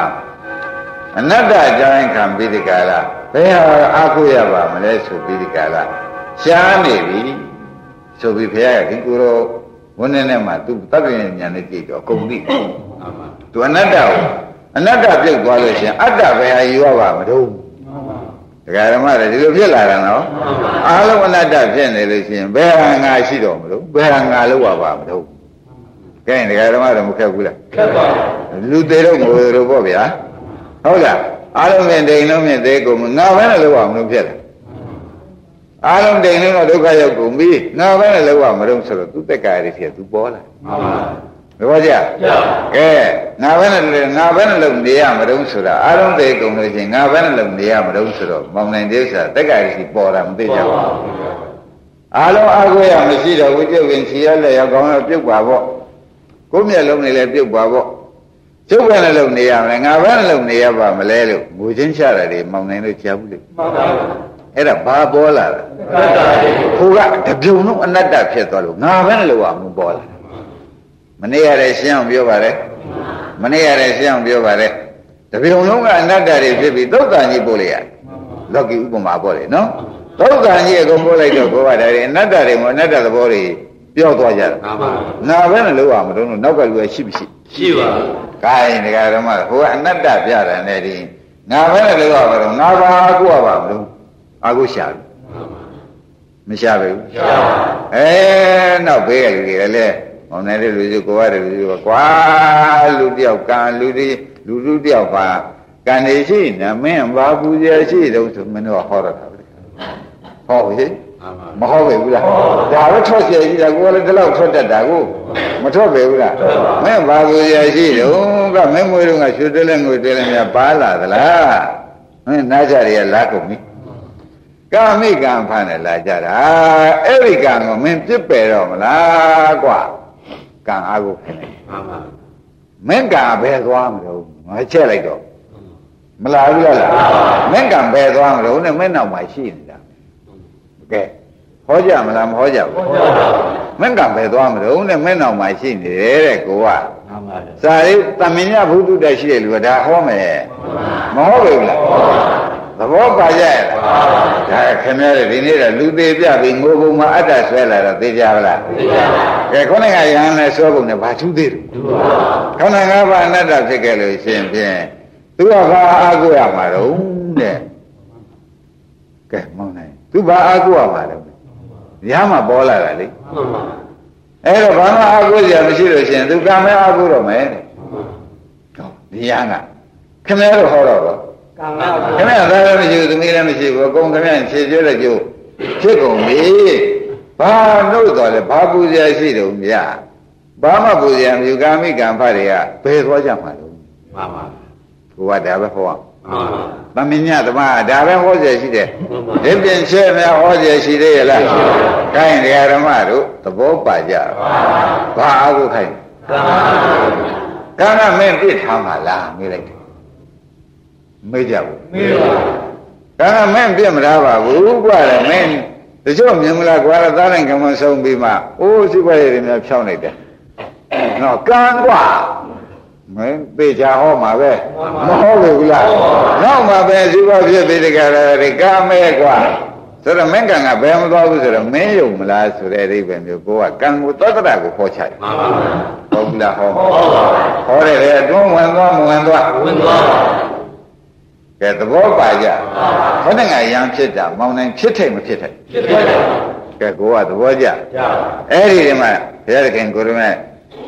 အနတ္တအကြောင်းခံပြီးဒီကလာဘယ်ဟာအားကိုးရပါမလဲဆိုပြီးဒီကလာရှားနေပြီ ဆိုပြီးဘုရားကဒီကုလိုဝန်းနေနဲ့မှာသူတတ်ပြဉာဏ်နဲ့ကြည့်တော့အကုန်သိမှန်ပါသူအနတ္တကိုအနတ္တပြုတ်သွားလို့ရှိရင်အတ္တဘယ်ဟာယူရပါမလို့မှန်ပါဒကာဓမ္မတွေဒီလိုဖြစ်လာတာနော်အားလုံးအနတ္တဖြစ်နေလို့ရှိရင်ဘယ်ဟာငါရှိတော်မလို့ဘယ်ဟာငါလို့ပါပါမလို့ကဲဒကာဓမ္မတွေမခက်ဘူးလားခက်ပါလူသေးတော့ငိုတော့ပေါ့ဗျာဟုတ်လားအားလုံးနဲ့ဒိန်လုံးနဲ့သေးကုန်ငါပဲနဲ့လို့ပါမလို့ဖြစ်လာ အားလုံးဒိန်လုံးတော့ဒုက္ခရောက်ကုန်ပြီငါပဲနဲ့လို့ပါမလို့ဆိုတော့သူတက်ကာရီဖြစ်သူပေါ်လာမှန်ပါသဘောကျကဲငါဘယ်နဲ့ငါဘယ်နဲ့လုံနေရမတုံးဆိုတာအားလုံးသိကုန်လို့ချင်းငါဘယ်နဲ့လုံနေရမတုံးဆိုတော့မောင်နိုင်တဲ့ဥစ္စာတက္ကရာရှိပေါ်တာမသိကြဘူးအားလုံးအားကိုးရမရှိတော့ဘူးပြုတ်ရင်ခြေရလက်ရောက်ကောင်းတော့ပြုတ်ပါပေါ့ကိုယ်မျက်လုံးနဲ့လည်းပြုတ်ပါပေါ့ကျုပ်ဘယ်နဲ့လုံနေရမလဲငါဘယ်နဲ့လုံနေရပါမလဲလို့ငိုချင်းချတာတွေမောင်နိုင်လို့ကြားဘူးလေ အဲ့ဒါဘာပေါ်လာလဲဟိုကတပြုံလုံးအနတ္တဖြစ်သွားလို့ငါဘယ်နဲ့လုံအောင်ပေါ်လာမနေ့ရတဲ့ရှင်းအောင်ပြောပါလေမနေ့ရတဲ့ရှင်းအောင်ပြောပါလေတပြုံလုံးကအနတ္တတွေဖြစ်ပြီးသုတ်တန်ကြီးပို့လိုက်ရလောကီဥပမာပေါ့လေနော်သုတ်တန်ကြီးအကုန်ပို့လိုက်တော့ဘုရားတွေအနတ္တတွေမအနတ္တသဘောတွေပြောသွားကြတယ်မှန်ပါငါဘယ်နဲ့လုံအောင်မလို့နောက်ကလူကရှိမရှိရှိပါကိုင်းဒကာဓမ္မဟိုကအနတ္တပြတာနဲ့ဒီငါဘယ်နဲ့လို့ရပါတော့ငါဘာအကုရပါမလို့ အကုရှာပြီမရှာဘူး ရှာပါ အဲနောက်ဘေးကလူတွေလည်းမောင်နေတဲ့လူစုကိုရတယ်လူစုကွာလူတယောက်ကံလူတွေလူလူတယောက်ပါကံနေရှိနေမင်းဘာပူဇော်ရှိတုံးဆိုမင်းတို့ဟောရတာပဲဟောဟိ မှန်ပါ မဟုတ်ပဲဘူးလားဒါပဲထွက်เสียရှိတာကိုယ်လည်းဒီလောက်ထွက်တတ်တာကိုမထွက်ပဲဘူးလားမင်းဘာကိုရရှိတုံးကမင်းမွေးတော့ကရွှေတဲလဲငွေတဲလဲများပါလာသလားမင်းနားကြတွေကလာကုန်ပြီ ကာမိကံဖန်တယ်လာကြတာအဲ့ဒီကံကိုမင်းပြစ်ပယ်တော့မလားကွာကံအားကိုခင်တယ်မှန်ပါမင်းကံဘယ်သွားမလို့ငါချက်လိုက်တော့မလာဘူးလားမင်းကံဘယ်သွားမလို့နဲ့မင်းနောက်မှာရှိနေတာကဲဟောကြမလားမဟောကြဘူးမင်းကံဘယ်သွားမလို့နဲ့မင်းနောက်မှာရှိနေတယ်တဲ့ကိုကမှန်ပါစာရေးတမင်ညဘုဒ္ဓတက်ရှိတဲ့လူကဒါဟောမယ်မဟုတ်ဘူးလား သဘောပါရဲ့ဒါခင်ဗျားတို့ဒီနေ့တော့လူသေးပြပြီးငိုကုန်မှာအတ္တဆွဲလာတော့သိကြပါလားသိကြပါကဲခေါင်းကရဟန်းနဲ့ဆွဲကုန်နဲ့ဘာထူးသေးတယ်ခေါင်းငါးပါးအနတ္တဖြစ်ခဲ့လို့ရှိရင်ဖြင့်သူကဘာအားကိုးရမှာတော့တဲ့ကဲမောင်းနိုင်သူဘာအားကိုးရမှာလဲရမ်းမှာပေါ်လာတာလေမှန်ပါအဲ့တော့ဘာမှအားကိုးစရာမရှိလို့ရှိရင်သူကံမဲအားကိုးတော့မယ်တဲ့ဟောဒီရန်ကခင်ဗျားတို့ဟောတော့ဗောကံကပါ ခင်ဗျားသားလည်းမရှိဘူးသမီးလည်းမရှိဘူးအကုန်ခင်ဗျားဖြည့်ပြတဲ့ကျိုးဖြစ်ကုန်ပြီဘာလို့တော့လဲဘာပူဇော်ရှိတုံးမြတ်ဘာမှပူဇော်မရှိဘူးကာမိကံဖတ်တွေကဘယ်သွားကြမှာလို့ မှန်ပါ ကိုကဒါပဲဟောအောင် မှန်ပါ သမင်ညသမားဒါပဲဟောเสียရှိတယ် မှန်ပါ ဒီပြင်ချဲများဟောเสียရှိသေးရဲ့လားခိုင်းတရားဓမ္မတို့သဘောပါကြဘာအားကိုခိုင်း ကံ ကံကမင်းပြစ်ထားမှာလားမေးလိုက်တယ် မေးကြဘူးမေးပါကံကမင်းပြစ်မထားပါဘူးကွာလေမင်းတချို့မြင်မလားကွာသားနိုင်ကမဆုံးပြီးမှအိုးစိပွားရည်တွေများဖြောင်းလိုက်တယ်နော်ကံကွာမင်းပေချာဟောမှာပဲမဟုတ်ဘူးလားနောက်မှပဲစိပွားဖြစ်ပြီးတကယ်လေကံမဲကွာဆိုတော့မင်းကံကဘယ်မသွားဘူးဆိုတော့မင်းယုံမလားဆိုတဲ့အဓိပ္ပာယ်မျိုးကိုကကံကိုသောတရကိုခေါ်ချတယ်မှန်ပါဟုတ်ဘူးလားဟောဟုတ်ပါဟောတယ်လေအတွင်းဝင်သွားမဝင်သွားဝင်သွားပါ ကဲသဘောပါကြဘယ်နဲ့ငါရံဖြစ်တာမောင်နိုင်ဖြစ်ထိတ်မဖြစ်ထိတ်ဖြစ်သွားတယ်ကဲကိုကသဘောကျကြာအဲ့ဒီဒီမှာဘုရားသခင်ကိုရမေ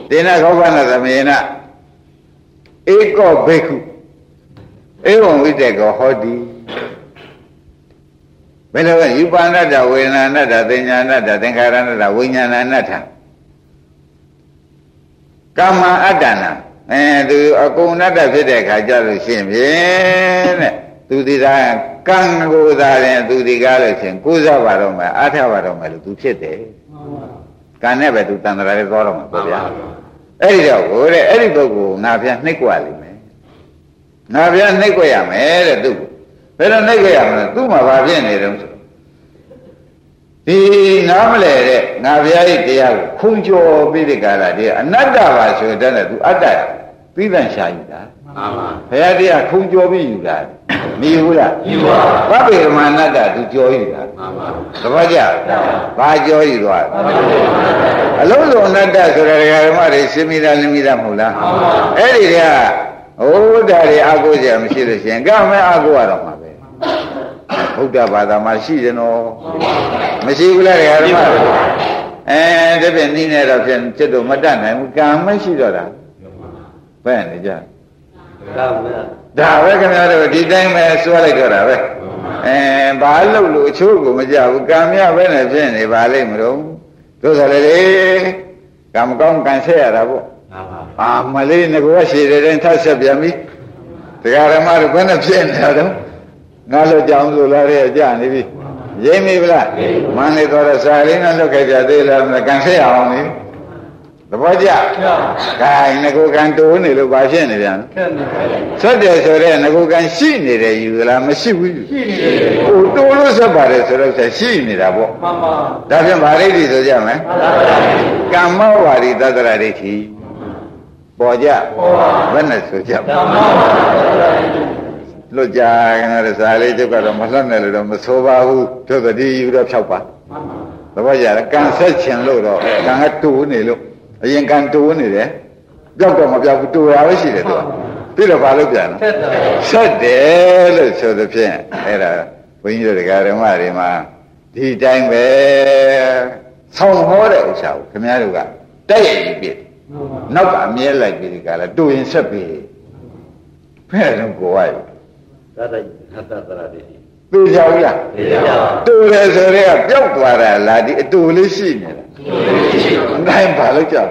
တေနခောဘနာသမယေနဧကောဘိက္ခုဧဝံဝိတေကောဟောတိဘယ်လိုလဲယူပါဏတ္တဝေဒနာဏတ္တသင်ညာဏတ္တသင်္ခါရဏတ္တဝိညာဏဏတ္တကာမအတ္တနာ အဲသူအကုန်ဏတ္တဖြစ်တဲ့ခါကြလို့ရှိရင်ဖြင့်တဲ့သူဒီသာကံကိုယ်သာရင်သူဒီကားလို့ရှိရင်ကိုးစားပါတော့မယ်အားထပါတော့မယ်လို့သူဖြစ်တယ်ကံနဲ့ပဲသူတန်ត្រာလေးသွားတော့မှာပေါ့ဗျာအဲ့ဒီတော့ဟိုတဲ့အဲ့ဒီပုဂ္ဂိုလ်ငါပြန်နှိပ်ကွာလိမ့်မယ်ငါပြန်နှိပ်ကွရမယ်တဲ့သူ့ကိုဘယ်လိုနှိပ်ကွရမလဲသူ့မှာဘာဖြစ်နေတုံးဆိုဒီနားမလဲတဲ့ငါဘုရားကြီးတရားကိုခုံကျော်ပြီးဒီကလာဒီအနတ္တပါဆိုတဲ့နဲ့သူအတ္တ ပြီးတန်ရှာယူတာမှန်ပါဘုရားတရားခုံကျော်ပြီးယူတာမယူဘူးလားယူပါဘဗေဓမ္မာနတ္တသူကျော်ယူတာမှန်ပါသဘောကျဘာကျော်ယူသွားအလုံးစုံအနတ္တဆိုတဲ့ဓမ္မတွေရှင်းမိတာလင်းမိတာမဟုတ်လားအဲ့ဒီကဟိုဒါတွေအာကိုကြမရှိလို့ရှိရင်ကမဲအာကိုရတော့မှာပဲဘုဒ္ဓဘာသာမှာရှိတယ်နော်မရှိဘူးလားဓမ္မတွေအဲတပြည့်နည်းနဲ့တော့ဖြင့်จิตတို့မတတ်နိုင်ဘူးကံမရှိတော့တာ ဘယ်နဲ့ကြကံမဲ့ဒါပဲခင်ဗျားတို့ဒီတိုင်းပဲစွဲလိုက်တော့တာပဲအဲဘာလို့လို့အချို့ကိုမကြဘူးကံမြပဲနဲ့ဖြစ်နေပါလိမ့်မလို့တို့ဆိုလေလေကံမကောင်းကံဆက်ရတာပေါ့အာမလေးငကောရှည်တဲ့တိုင်းထပ်ဆက်ပြန်ပြီတရားဓမ္မတို့ဘယ်နဲ့ဖြစ်နေတာတော့ငါလို့ကြောင်ဆိုလာတဲ့ကြာနေပြီရိမ့်ပြီဗလားမန္လေးတော်ရစာလေးနဲ့လွတ်ခဲ့ကြသေးလားမကန်ဆက်အောင်နေ သဘောကျ။ဒါငကောကံတိုးနေလို့ဘာဖြစ်နေပြန်ဆက်တယ်ဆိုတော့ငကောကံရှိနေတယ်ယူလားမရှိဘူးယူရှိနေတယ်ဟိုတိုးလို့ဆက်ပါတယ်ဆိုတော့ရှိနေတာပေါ့မှန်ပါဒါဖြင့်ဗာရိဋ္ဌိဆိုကြမယ်ကမ္မဝါဒီသတ္တရဒိဋ္ဌိပေါ်ကြဘယ်နဲ့ဆိုကြလွတ်ကြတဲ့ဇာလေးကျုပ်ကတော့မလွတ်နဲ့လို့တော့မဆိုပါဘူးသူတတိယူတော့ဖြောက်ပါသဘောကျလားကံဆက်ချင်လို့တော့ကံကတူနေလို့ အရင်ကံတူနေတယ်ပြောက်တော့မပြောက်ဘူးတူရပဲရှိတယ်သူကပြီးတော့ဘာလို့ပြန်လဲဆက်တယ်လို့ဆိုသဖြင့်အဲ့ဒါဘုန်းကြီးတို့တရားဓမ္မတွေမှာဒီတိုင်းပဲဆောင်းဟောတဲ့ဥစ္စာကိုခင်ဗျားတို့ကတိုက်ရိုက်ပြစ်နောက်ကအမြဲလိုက်ပြီးဒီကလာတူရင်ဆက်ပြီးဖဲ့တော့ကိုယ်ဝိုက်သတ္တသတ္တရာတိသိကြဘူးလားသိကြပါတူတယ်ဆိုတော့ပျောက်သွားတာလားဒီအတူလေးရှိနေတာနို င်ပါလို့ကြောက်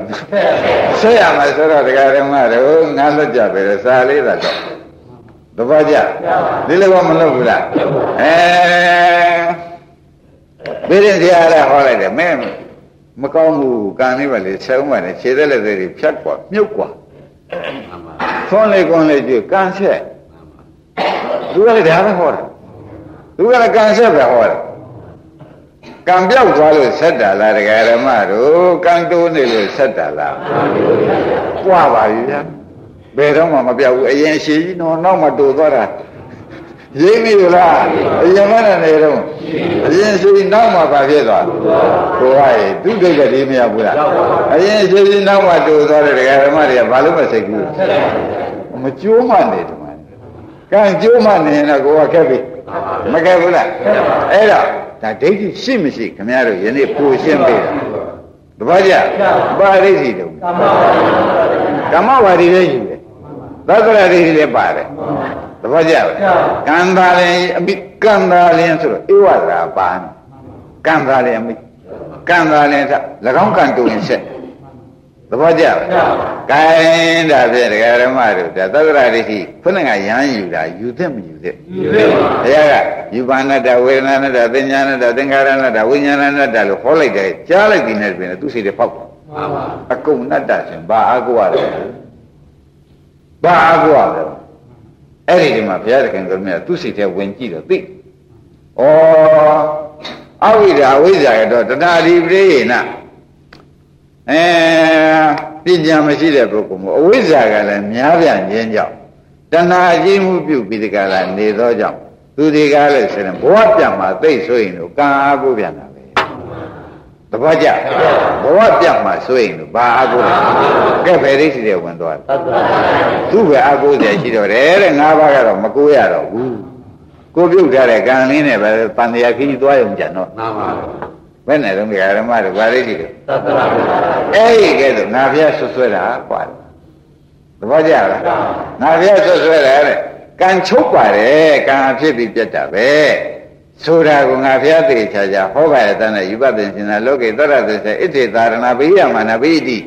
ဆက်ရမှာဆိုတော့တရားဓမ္မတို့ငါလွတ်ကြပဲစာလေးသာတော့တပတ်ကြဒီလိုကမလုပ်ဘူးလားအဲဘယ်ရင်ဆရာကဟောလိုက်တယ်မင်းမကောင်းဘူးကံလေးပါလေဆဲဥမနဲ့ခြေသက်လက်တွေဖြတ်กว่าမြုပ်กว่าသွန်းလေးကွန်းလေးကြည့်ကံဆက်သူကလည်းဒါပဲဟောတယ်သူကလည်းကံဆက်ပဲဟောတယ် ကံပြောက်သွားလို့ဆက်တာလားတရားဓမ္မတို့ကံတိုးနေလို့ဆက်တာလားပွားပါပြီဗျာဘယ်တော့မှမပြောက်ဘူးအရင်ရှိကြီးတော့နောက်မှတိုးသွားတာရင်းမိလားအရင်မနဲ့နေတော့အရင်ရှိနောက်မှဘာဖြစ်သွားကိုယ်ကသူ့ဒိဋ္ဌိမရဘူးလားအရင်ရှိနောက်မှတိုးသွားတဲ့တရားဓမ္မတွေကဘာလို့မစိတ်ဘူးမကြိုးမှနေတယ်ကံကြိုးမှနေရင်တော့ကိုယ်ကခက်ပြီမခက်ဘူးလားအဲ့တော့ ဒါဒိဋ္ဌိရှိမရှိခင်ဗျားတို့ယနေ့ပူရှင်းပေးတာတပတ်ကြပါရိဋ္ဌိတုံကမ္မဝါဒီလည်းယူတယ်သက္ကရာဒိဋ္ဌိလည်းပါတယ်တပတ်ကြကံသာလည်းအမိကံသာလည်းဆိုတော့ဧဝရာပါကံသာလည်းအမိကံသာလည်း၎င်းကံတူရင်ဆက် သဘောကျလား။ကိုင်းဒါဖြင့်ဒကာရမတို့ဒါသက္ကရာဒိဋ္ဌိခုနကရမ်းယူတာယူသင့်မယူသင့်ယူသင့်ပါဘုရားကယူပါဏတ္တဝေဒနာဏတ္တသင်ညာဏတ္တသင်္ခါရဏတ္တဝိညာဏဏတ္တလို့ဟောလိုက်တယ်ကြားလိုက်ပြီနဲ့ပြင်သူစိတ်တွေဖောက်ပါမှန်ပါအကုန်နတ္တရှင်ဘာအာကိုရတယ်ဘာအာကိုရတယ်အဲ့ဒီဒီမှာဘုရားသခင်ကမြတ်သူစိတ်ထဲဝင်ကြည့်တော့သိဩအဝိဒ္ဓအဝိဇ္ဇာရတော့တဏှာဒီပရိယေန အဲပညာမရှိတဲ့ပုဂ္ဂိုလ်မို့အဝိဇ္ဇာကလည်းများပြားခြင်းကြောင့်တဏှာကြီးမှုပြုပြီးဒီကလာနေသောကြောင့်သူတွေကလည်းဆိုရင်ဘဝပြတ်မှာသိဆိုရင်တော့ကံအားကိုပြန်တာပဲတပတ်ကြဘဝပြတ်မှာဆိုရင်တော့ဘာအားကိုလဲကဲဖယ်ရိစီတွေဝင်သွားတယ်သူ့ပဲအားကိုစရာရှိတော့တယ်တဲ့ငါးပါးကတော့မကိုရတော့ဘူးကိုပြုတ်ထားတဲ့ကံလေးနဲ့ပဲတန်တရားခကြီးသွားရုံကြံတော့မှန်ပါ ဘယ်နဲ့တော့ဓမ္မတို့ဗာရိတိတို့သတ္တနာအဲ့ဒီကဲတော့ငါဖျက်ဆွဆွဲတာကွာသဘောကျလားငါဖျက်ဆွဆွဲတာတဲ့ကံချုပ်ပါတယ်ကံအဖြစ်ပြီးပြတ်တာပဲဆိုတာကငါဖျက်သေးချာချာဟောပါရတဲ့ယူပပင်ရှင်သာလောကေသောရသေစေဣတိသာရဏဘိယမနာဘိတိ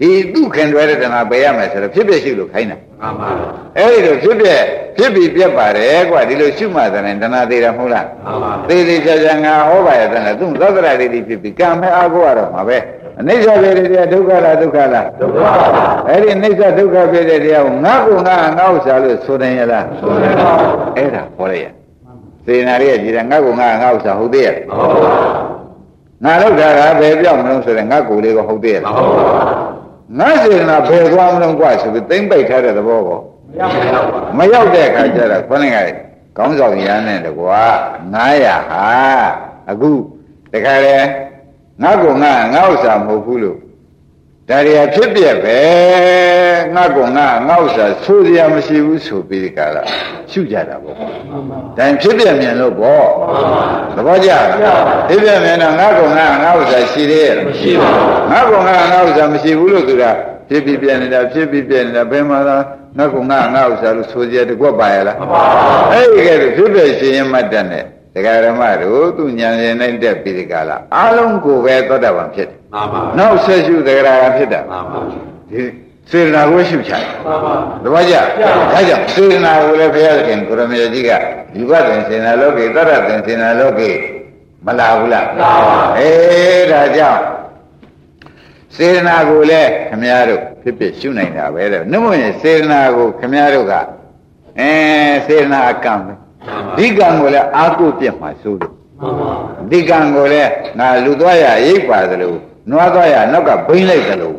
ဒီသူခင်တွဲတဲ့တဏှာပယ်ရမယ်ဆိုတော့ဖြစ်ဖြစ်ရှိလို့ခိုင်းတာမှန်ပါအဲ့ဒီလိုဖြစ်ဖြစ်ဖြစ်ပြီးပြတ်ပါတယ်ကွာဒီလိုရှုမှတ်တဲ့တဏှာသေးတာမဟုတ်လားမှန်ပါသေးသေးချာချာငါဟောပါရတဲ့နဲ့သူသက္ကရာလေးဖြစ်ပြီးကံမဲ့အားကိုရတော့မှာပဲအနိစ္စဖြစ်တဲ့တရားဒုက္ခလားဒုက္ခလားဒုက္ခပါအဲ့ဒီအနိစ္စဒုက္ခဖြစ်တဲ့တရားကိုငါ့ကိုငါငါ့ဥစ္စာလို့ဆိုတယ်ရလားဆိုတယ်ပါအဲ့ဒါဟောလိုက်ရသေနာရီကကြည်တယ်ငါ့ကိုငါငါ့ဥစ္စာဟုတ်သေးရဲ့မဟုတ်ပါဘူးငါလောက်တာကဘယ်ပြောင်းမလို့ဆိုရင်ငါ့ကိုယ်လေးကဟုတ်သေးရဲ့မဟုတ်ပါဘူး ငါစေနာဘယ်သွားမလို့กว่าဆိုပြီးသိမ့်ပိတ်ထားတဲ့သဘောကိုမရောက်တဲ့အခါကျတော့ခொနည်းကကောင်းဆောင်ရမ်းတဲ့တကွာ900ဟာအခုတခါလေငါ့ကိုငါငါ့ဥစ္စာမဟုတ်ဘူးလို့ ဒါရီဖြစ်ပြက်ပဲငါ့ကိုငါငါ့ဥစ္စာဆိုစရာမရှိဘူးဆိုပြီးဒီကလာရှုကြတာပေါ့ဒါဖြစ်ပြက်မြင်လို့ပေါ့သဘောကျလားဖြစ်ပြက်မြင်တော့ငါ့ကိုငါငါ့ဥစ္စာရှိသေးရဲ့မရှိပါဘူးငါ့ကိုငါငါ့ဥစ္စာမရှိဘူးလို့သူကဖြစ်ပြီးပြက်နေတာဖြစ်ပြီးပြက်နေတာဘယ်မှာသာငါ့ကိုငါငါ့ဥစ္စာလို့ဆိုစရာတကွက်ပါရလားမပါဘူးအဲ့ဒီကဲဖြစ်ပြက်ရှင်ရင်မှတ်တဲ့နဲ့တရားဓမ္မတို့သူဉာဏ်ရင်နဲ့တက်ပြီးဒီကလာအလုံးကိုပဲသောတာပန်ဖြစ်တယ် မှန်ပါနောက်ဆက်ရှုတရားကဖြစ်တာမှန်ပါဒီစေတနာကိုရှုချတယ်တပည့်ကြဒါကြောင့်စေတနာကိုလည်းဘုရားသခင်ကိုရမေကြီးကဒီဘသင်စေနာလောကေတရသင်စေနာလောကေမလာဘူးလားလာပါအေးဒါကြောင့်စေတနာကိုလည်းခမည်းတော်ဖြစ်ဖြစ်ရှုနိုင်တာပဲတဲ့နှမရင်စေတနာကိုခမည်းတော်ကအဲစေတနာအကံပဲဒီကံကိုလည်းအာကုပြက်မှာစိုးတယ်ဒီကံကိုလည်းငါလူသွားရရိပ်ပါသလို နွားသွားရနောက်ကဘိမ့်လိုက်တယ်လို့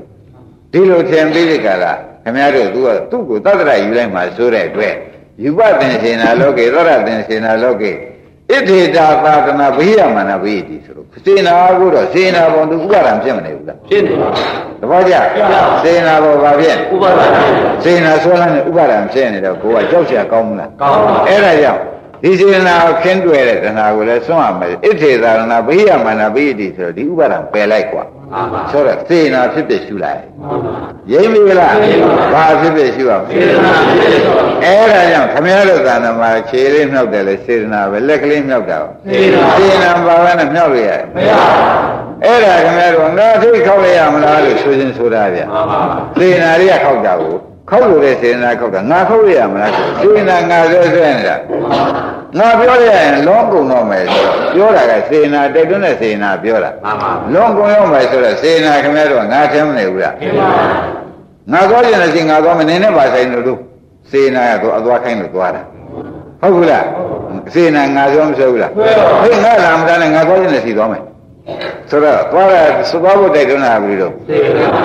ဒီလိုထင်ပြီးဒီကလာခမရတို့သူကသူ့ကိုသတ္တရယူလိုက်မှဆိုတဲ့အတွက်ယူပသင်္စေနာလောကေသောရသင်္စေနာလောကေဣတိတာသာသနာဘိယမနာဘိတိဆိုလို့စေနာကိုတော့စေနာဘုံသူဥပါဒံဖြစ်မနေဘူးလားဖြစ်နေပါဘူးတပည့်ကြစေနာဘုံဘာဖြစ်ဥပါဒံစေနာဆွဲလိုက်ရင်ဥပါဒံဖြစ်နေတော့ကိုကကြောက်ရကောင်းမလားကောင်းပါအဲ့ဒါကြောင့် ဒီစေနာကိုခင်းတွေ့တဲ့တဏှာကိုလည်းစွန့်ရမယ်ဣတိသာရဏဘိယမနာဘိတိဆိုတော့ဒီဥပါဒံပယ်လိုက်กว่าဆိုတော့စေနာဖြစ်ဖြစ်ရှုလိုက်ရိမ့်ပြီလားဘာဖြစ်ဖြစ်ရှုအောင်စေနာဖြစ်ဖြစ်အဲ့ဒါကြောင့်ခမည်းတော်သာနာမှာခြေလေးမြောက်တယ်လေစေနာပဲလက်ကလေးမြောက်တာစေနာစေနာဘာပဲနဲ့မြောက်ရရမရအဲ့ဒါခမည်းတော်ငါထိခောက်လိုက်ရမလားလို့ဆိုရင်ဆိုတာဗျစေနာတွေကခောက်ကြဘူး ခောက်လို့တဲ့စေနာခောက်တာငါခောက်ရရမလားဆိုစေနာငါဆွဲဆွဲနေတာငါပြောရရင်လုံးကုန်တော့မယ်ဆိုတော့ပြောတာကစေနာတိုက်တွန်းတဲ့စေနာပြောတာမှန်ပါလုံးကုန်ရောက်မယ်ဆိုတော့စေနာခင်ဗျားတို့ငါထင်မနေဘူးလားမှန်ပါငါသွားကျင်တဲ့စီငါသွားမနေနဲ့ပါဆိုင်လို့တို့စေနာကတော့အသွားခိုင်းလို့သွားတာဟုတ်ဘူးလားစေနာငါပြောမဆိုဘူးလားဟေးငါလာမတားနဲ့ငါသွားကျင်တဲ့စီသွားမယ် ဆိုတော့သွားရသဘောဖို့တိုက်တွန်းတာပြီတော့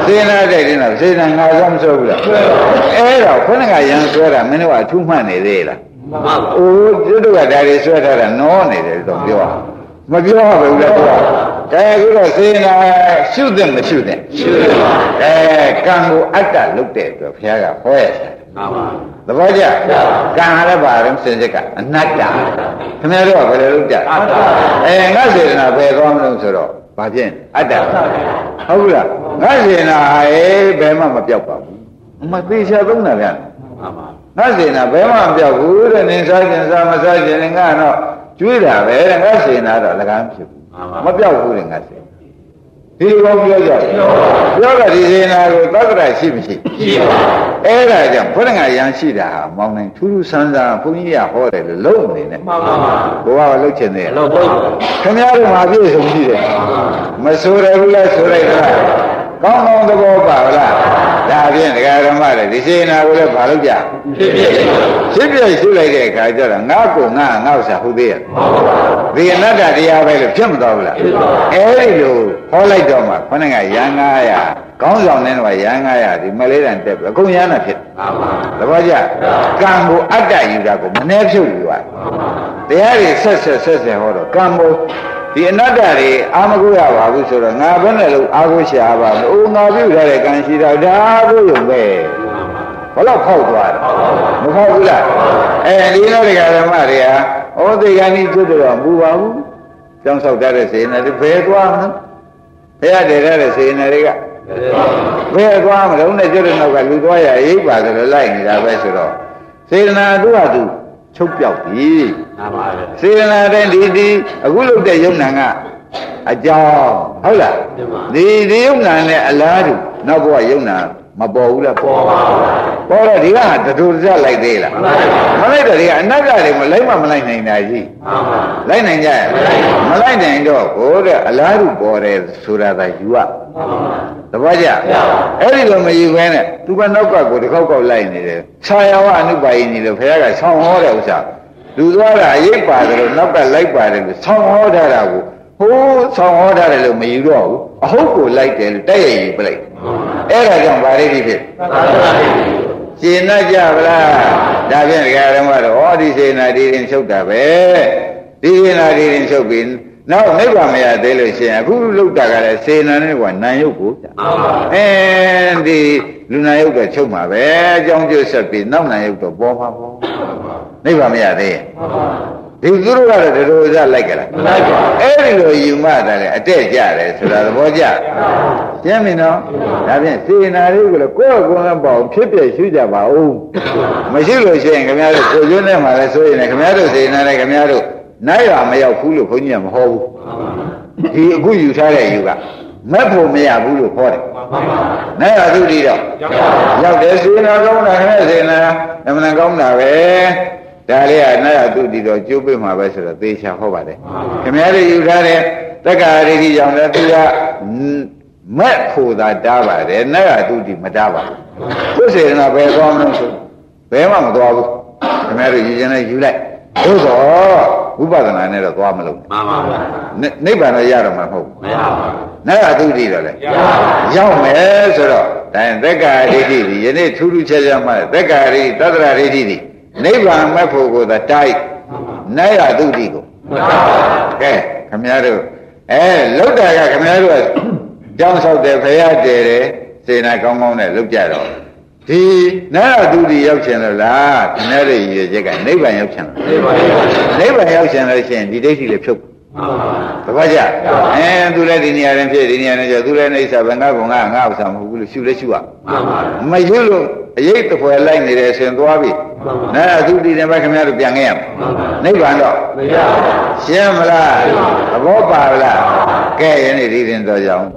စေနာတိုက်တွန်းတာစေနာငါပြောမဆိုဘူးလားအဲ့တော့ခொနဲ့ကရန်ဆွဲတာမင်းတို့ကအထူးမှတ်နေသေးလားမှန်ပါအိုးကျွတ်တို့ကဒါတွေဆွဲထားတာနောနေတယ်တော့ပြောမပြောပါဘူးလေတော့ကဲအခုတော့စေနာရှုတဲ့မရှုတဲ့ရှုတယ်ပါအဲကံကိုအတ္တလုပ်တဲ့အတွက်ဘုရားကဟောရတယ် မှန်ပါသဘောကျကံဟာလည်းပါရင်စင်စစ်ကအနတ္တခင်ဗျားတို့ကဘယ်လိုလုပ်ကြအတ္တအဲငါစေနာဘယ်သွားမလို့ဆိုတော့ဘာဖြစ်အတ္တဟုတ်ဘူးလားငါစေနာဟဲ့ဘယ်မှမပြောက်ပါဘူးမသေးချာသုံးတာဗျာမှန်ပါငါစေနာဘယ်မှမပြောက်ဘူးတဲ့နေစားခြင်းစားမစားခြင်းငါတော့ကျွေးတာပဲတဲ့ငါစေနာတော့လကမ်းဖြစ်ဘူးမပြောက်ဘူးတဲ့ငါစေ ဒီလိုပြောကြပြောတာဒီစေနာကိုသတ္တရရှိမရှိရှိပါအဲ့ဒါကြောင့်ဘုရားရန်ရှိတာဟာမောင်းနိုင်ထူးထူးဆန်းဆန်းဘုန်းကြီးကဟောတယ်လို့လုံးနေနဲ့မှန်ပါပါဘုရားကလှုပ်ချင်တယ်လှုပ်ပါခင်ဗျားတို့မှာပြည့်စုံရှိတယ်မဆိုရဘူးလားဆိုလိုက်တာကောင်းကောင်းသဘောပါလား ဒါဖြင့်ဒကာဓမ္မတွေဒီစေနာကိုလည်းဘာလို့ကြဖြစ်ဖြစ်ဖြစ်ဖြစ်ရှုလိုက်တဲ့အခါကျတော့ငါ့ကိုငါငါ့ဥစ္စာဟုတ်သေးရဲ့ဒီအနတ္တတရားပဲလို့ဖြစ်မတော်ဘူးလားအဲဒီလိုဟောလိုက်တော့မှခொနဲ့ကရန်900ကောင်းဆောင်တဲ့တော့ရန်900ဒီမလေးတန်တက်ပြီအကုန်ရန်တာဖြစ်သဘောကျကံကိုအတ္တယူတာကိုမနှဲဖြုတ်ယူရတရားတွေဆက်ဆက်ဆက်ဆက်ဟောတော့ကံကို ဒီအနတ္တတွေအာမကိုရပါဘူးဆိုတော့ငါဘယ်နဲ့လို့အာကိုရှာပါမလို့ငါပြုထားတဲ့ကံရှိတော့ဒါကိုယုံပဲဘလို့ဖောက်သွားတယ်မဖောက်ဘူးလားအဲဒီလိုတရားဓမ္မတွေဟာဩသိကံကြီးကျွတ်တော့မူပါဘူးကြောင်းဆောက်တတ်တဲ့စေနာတွေဘယ်သွားမလဲဘုရားတည်တဲ့စေနာတွေကဘယ်သွားမလို့နဲ့ကျွတ်တဲ့နောက်ကလူသွားရရိပ်ပါဆိုတော့လိုက်နေတာပဲဆိုတော့စေနာတို့ဟာသူ ချုပ်ပြောက်ပြီမှန်ပါပဲစေတနာတဲ့ဒီဒီအခုလုပ်တဲ့ယုံနာကအကြောင်းဟုတ်လားဒီဒီယုံနာနဲ့အလားတူနောက်ဘဝယုံနာမပေါ်ဘူးလားပေါ်ပါဘူးပေါ်တော့ဒီကတတူတစလိုက်သေးလားမလိုက်တော့ဒီကအနတ္တတွေမလိုက်မှမလိုက်နိုင်တာကြီးလိုက်နိုင်ကြရဲ့မလိုက်နိုင်တော့ဘိုးတဲ့အလားတူပေါ်တယ်ဆိုတာသာယူရ သဘောကျအဲ့ဒီလိုမယူဘဲနဲ့သူကနောက်ကကိုတစ်ခေါက်ခေါက်လိုက်နေတယ်ဆာယဝအနုပါယိနေလို့ဘုရားကဆောင်းဟောတဲ့ဥစ္စာလူသွားတာအရေးပါတယ်လို့နောက်ကလိုက်ပါတယ်လို့ဆောင်းဟောထားတာကိုဟိုးဆောင်းဟောထားတယ်လို့မယူတော့ဘူးအဟုတ်ကိုလိုက်တယ်လို့တိုက်ရယူပလိုက်အဲ့ဒါကြောင့်ဗာရိတိဖြစ်ရှင်းတတ်ကြဗလားဒါဖြင့်ဒကာဓမ္မတော့ဟောဒီစေနာဒီရင်ချုပ်တာပဲဒီစေနာဒီရင်ချုပ်ပြီး နောက်နိဗ္ဗာန်မရသေးလို့ရှိရင်အခုလုတ်တာကလည်းစေနာနဲ့ကနာယုတ်ကိုအဲဒီလူနာယုတ်တော့ချုပ်မှာပဲအကြောင်းကျဆက်ပြီးနောက်နာယုတ်တော့ပေါ်မှာပေါ့နိဗ္ဗာန်မရသေးဒီသူတို့ကတော့ဒီလိုစလိုက်ကြလားမလိုက်ပါဘူးအဲ့ဒီလိုယူမှတယ်လေအတက်ကြတယ်ဆိုတာသဘောကျရှင်းပြီနော်ဒါဖြင့်စေနာလေးကိုလည်းကိုယ့်ကိုယ်ကပေါ့ဖြစ်ပြရှုကြပါဦးမရှိလို့ရှိရင်ခင်ဗျားတို့ကိုကျွန်းနဲ့မှလည်းဆိုရင်လည်းခင်ဗျားတို့စေနာနဲ့ခင်ဗျားတို့ နိုင်ရမရောက်ဘူးလို့ဘုန်းကြီးကမဟောဘူးဒီအခုယူထားတဲ့ယူကမက်ဖို့မရဘူးလို့ခေါ်တယ်မှန်ပါပါနဲ့ရသုတိတော့ရောက်ပါရောက်တယ်စေနာကောင်းတာခနဲ့စေနာအမှန်ကောင်းတာပဲဒါလေးကနဲ့ရသုတိတော့ကျိုးပိမှာပဲဆိုတော့သေချာဟောပါတယ်ခင်ဗျားတို့ယူထားတဲ့တက္ကရာရိတိကြောင့်လည်းသူကမက်ဖို့သာတားပါတယ်နဲ့ရသုတိမတားပါဘူးသူစေနာပဲကောင်းလို့ဆိုဘယ်မှမသွားဘူးခင်ဗျားတို့ယူခြင်းနဲ့ယူလိုက်သို့တော့ ဝိပဿနာနဲ့တော့သွားမလို့မှန်ပါပါနိနိဗ္ဗာန်တော့ရတော့မှာမဟုတ်ဘူးမရပါဘူးနဲ့ရသုတိတော့လေရပါပါရောက်မယ်ဆိုတော့ဒါရင်သက္ကာရိတိဒီယနေ့ထူးထူးခြားခြားမှသက္ကာရိတတ္တရာရိတိဒီနိဗ္ဗာန်မဲ့ဖို့ကိုသာတိုက်နိုင်ရသုတိကိုမှန်ပါပါကဲခမည်းတော်အဲလောက်တာကခမည်းတော်ကကြောင်းဆောက်တယ်ဖရာတည်တယ်စေနာကောင်းကောင်းနဲ့လောက်ကြတော့ ဒီနိုင်ရသုတိရောက်ချင်လို့လားခမည်းတော်ရည်ရွယ်ချက်ကနိဗ္ဗာန်ရောက်ချင်လို့နေပါရပါနိဗ္ဗာန်ရောက်ချင်လို့ရှိရင်ဒီဒိဋ္ဌိလည်းဖြုတ်မှန်ပါပါတပတ်ကြအဲသူလည်းဒီနေရာရင်ဖြစ်ဒီနေရာနဲ့ကျသူလည်းနေစာဘင်္ဂဘုံကငါ့ဥစ္စာမဟုတ်ဘူးလို့ရှုလဲရှုရမှန်ပါပါမရွတ်လို့အရေးတစ်ဖွဲလိုက်နေတယ်ဆိုရင်သွားပြီနာအသူတည်တယ်ပဲခင်ဗျားတို့ပြန်ခဲ့ရမယ်နိဗ္ဗာန်တော့မရပါဘူးရှင်းမလားသဘောပါလားကဲယနေ့ဒီရင်တော့ကြောင်း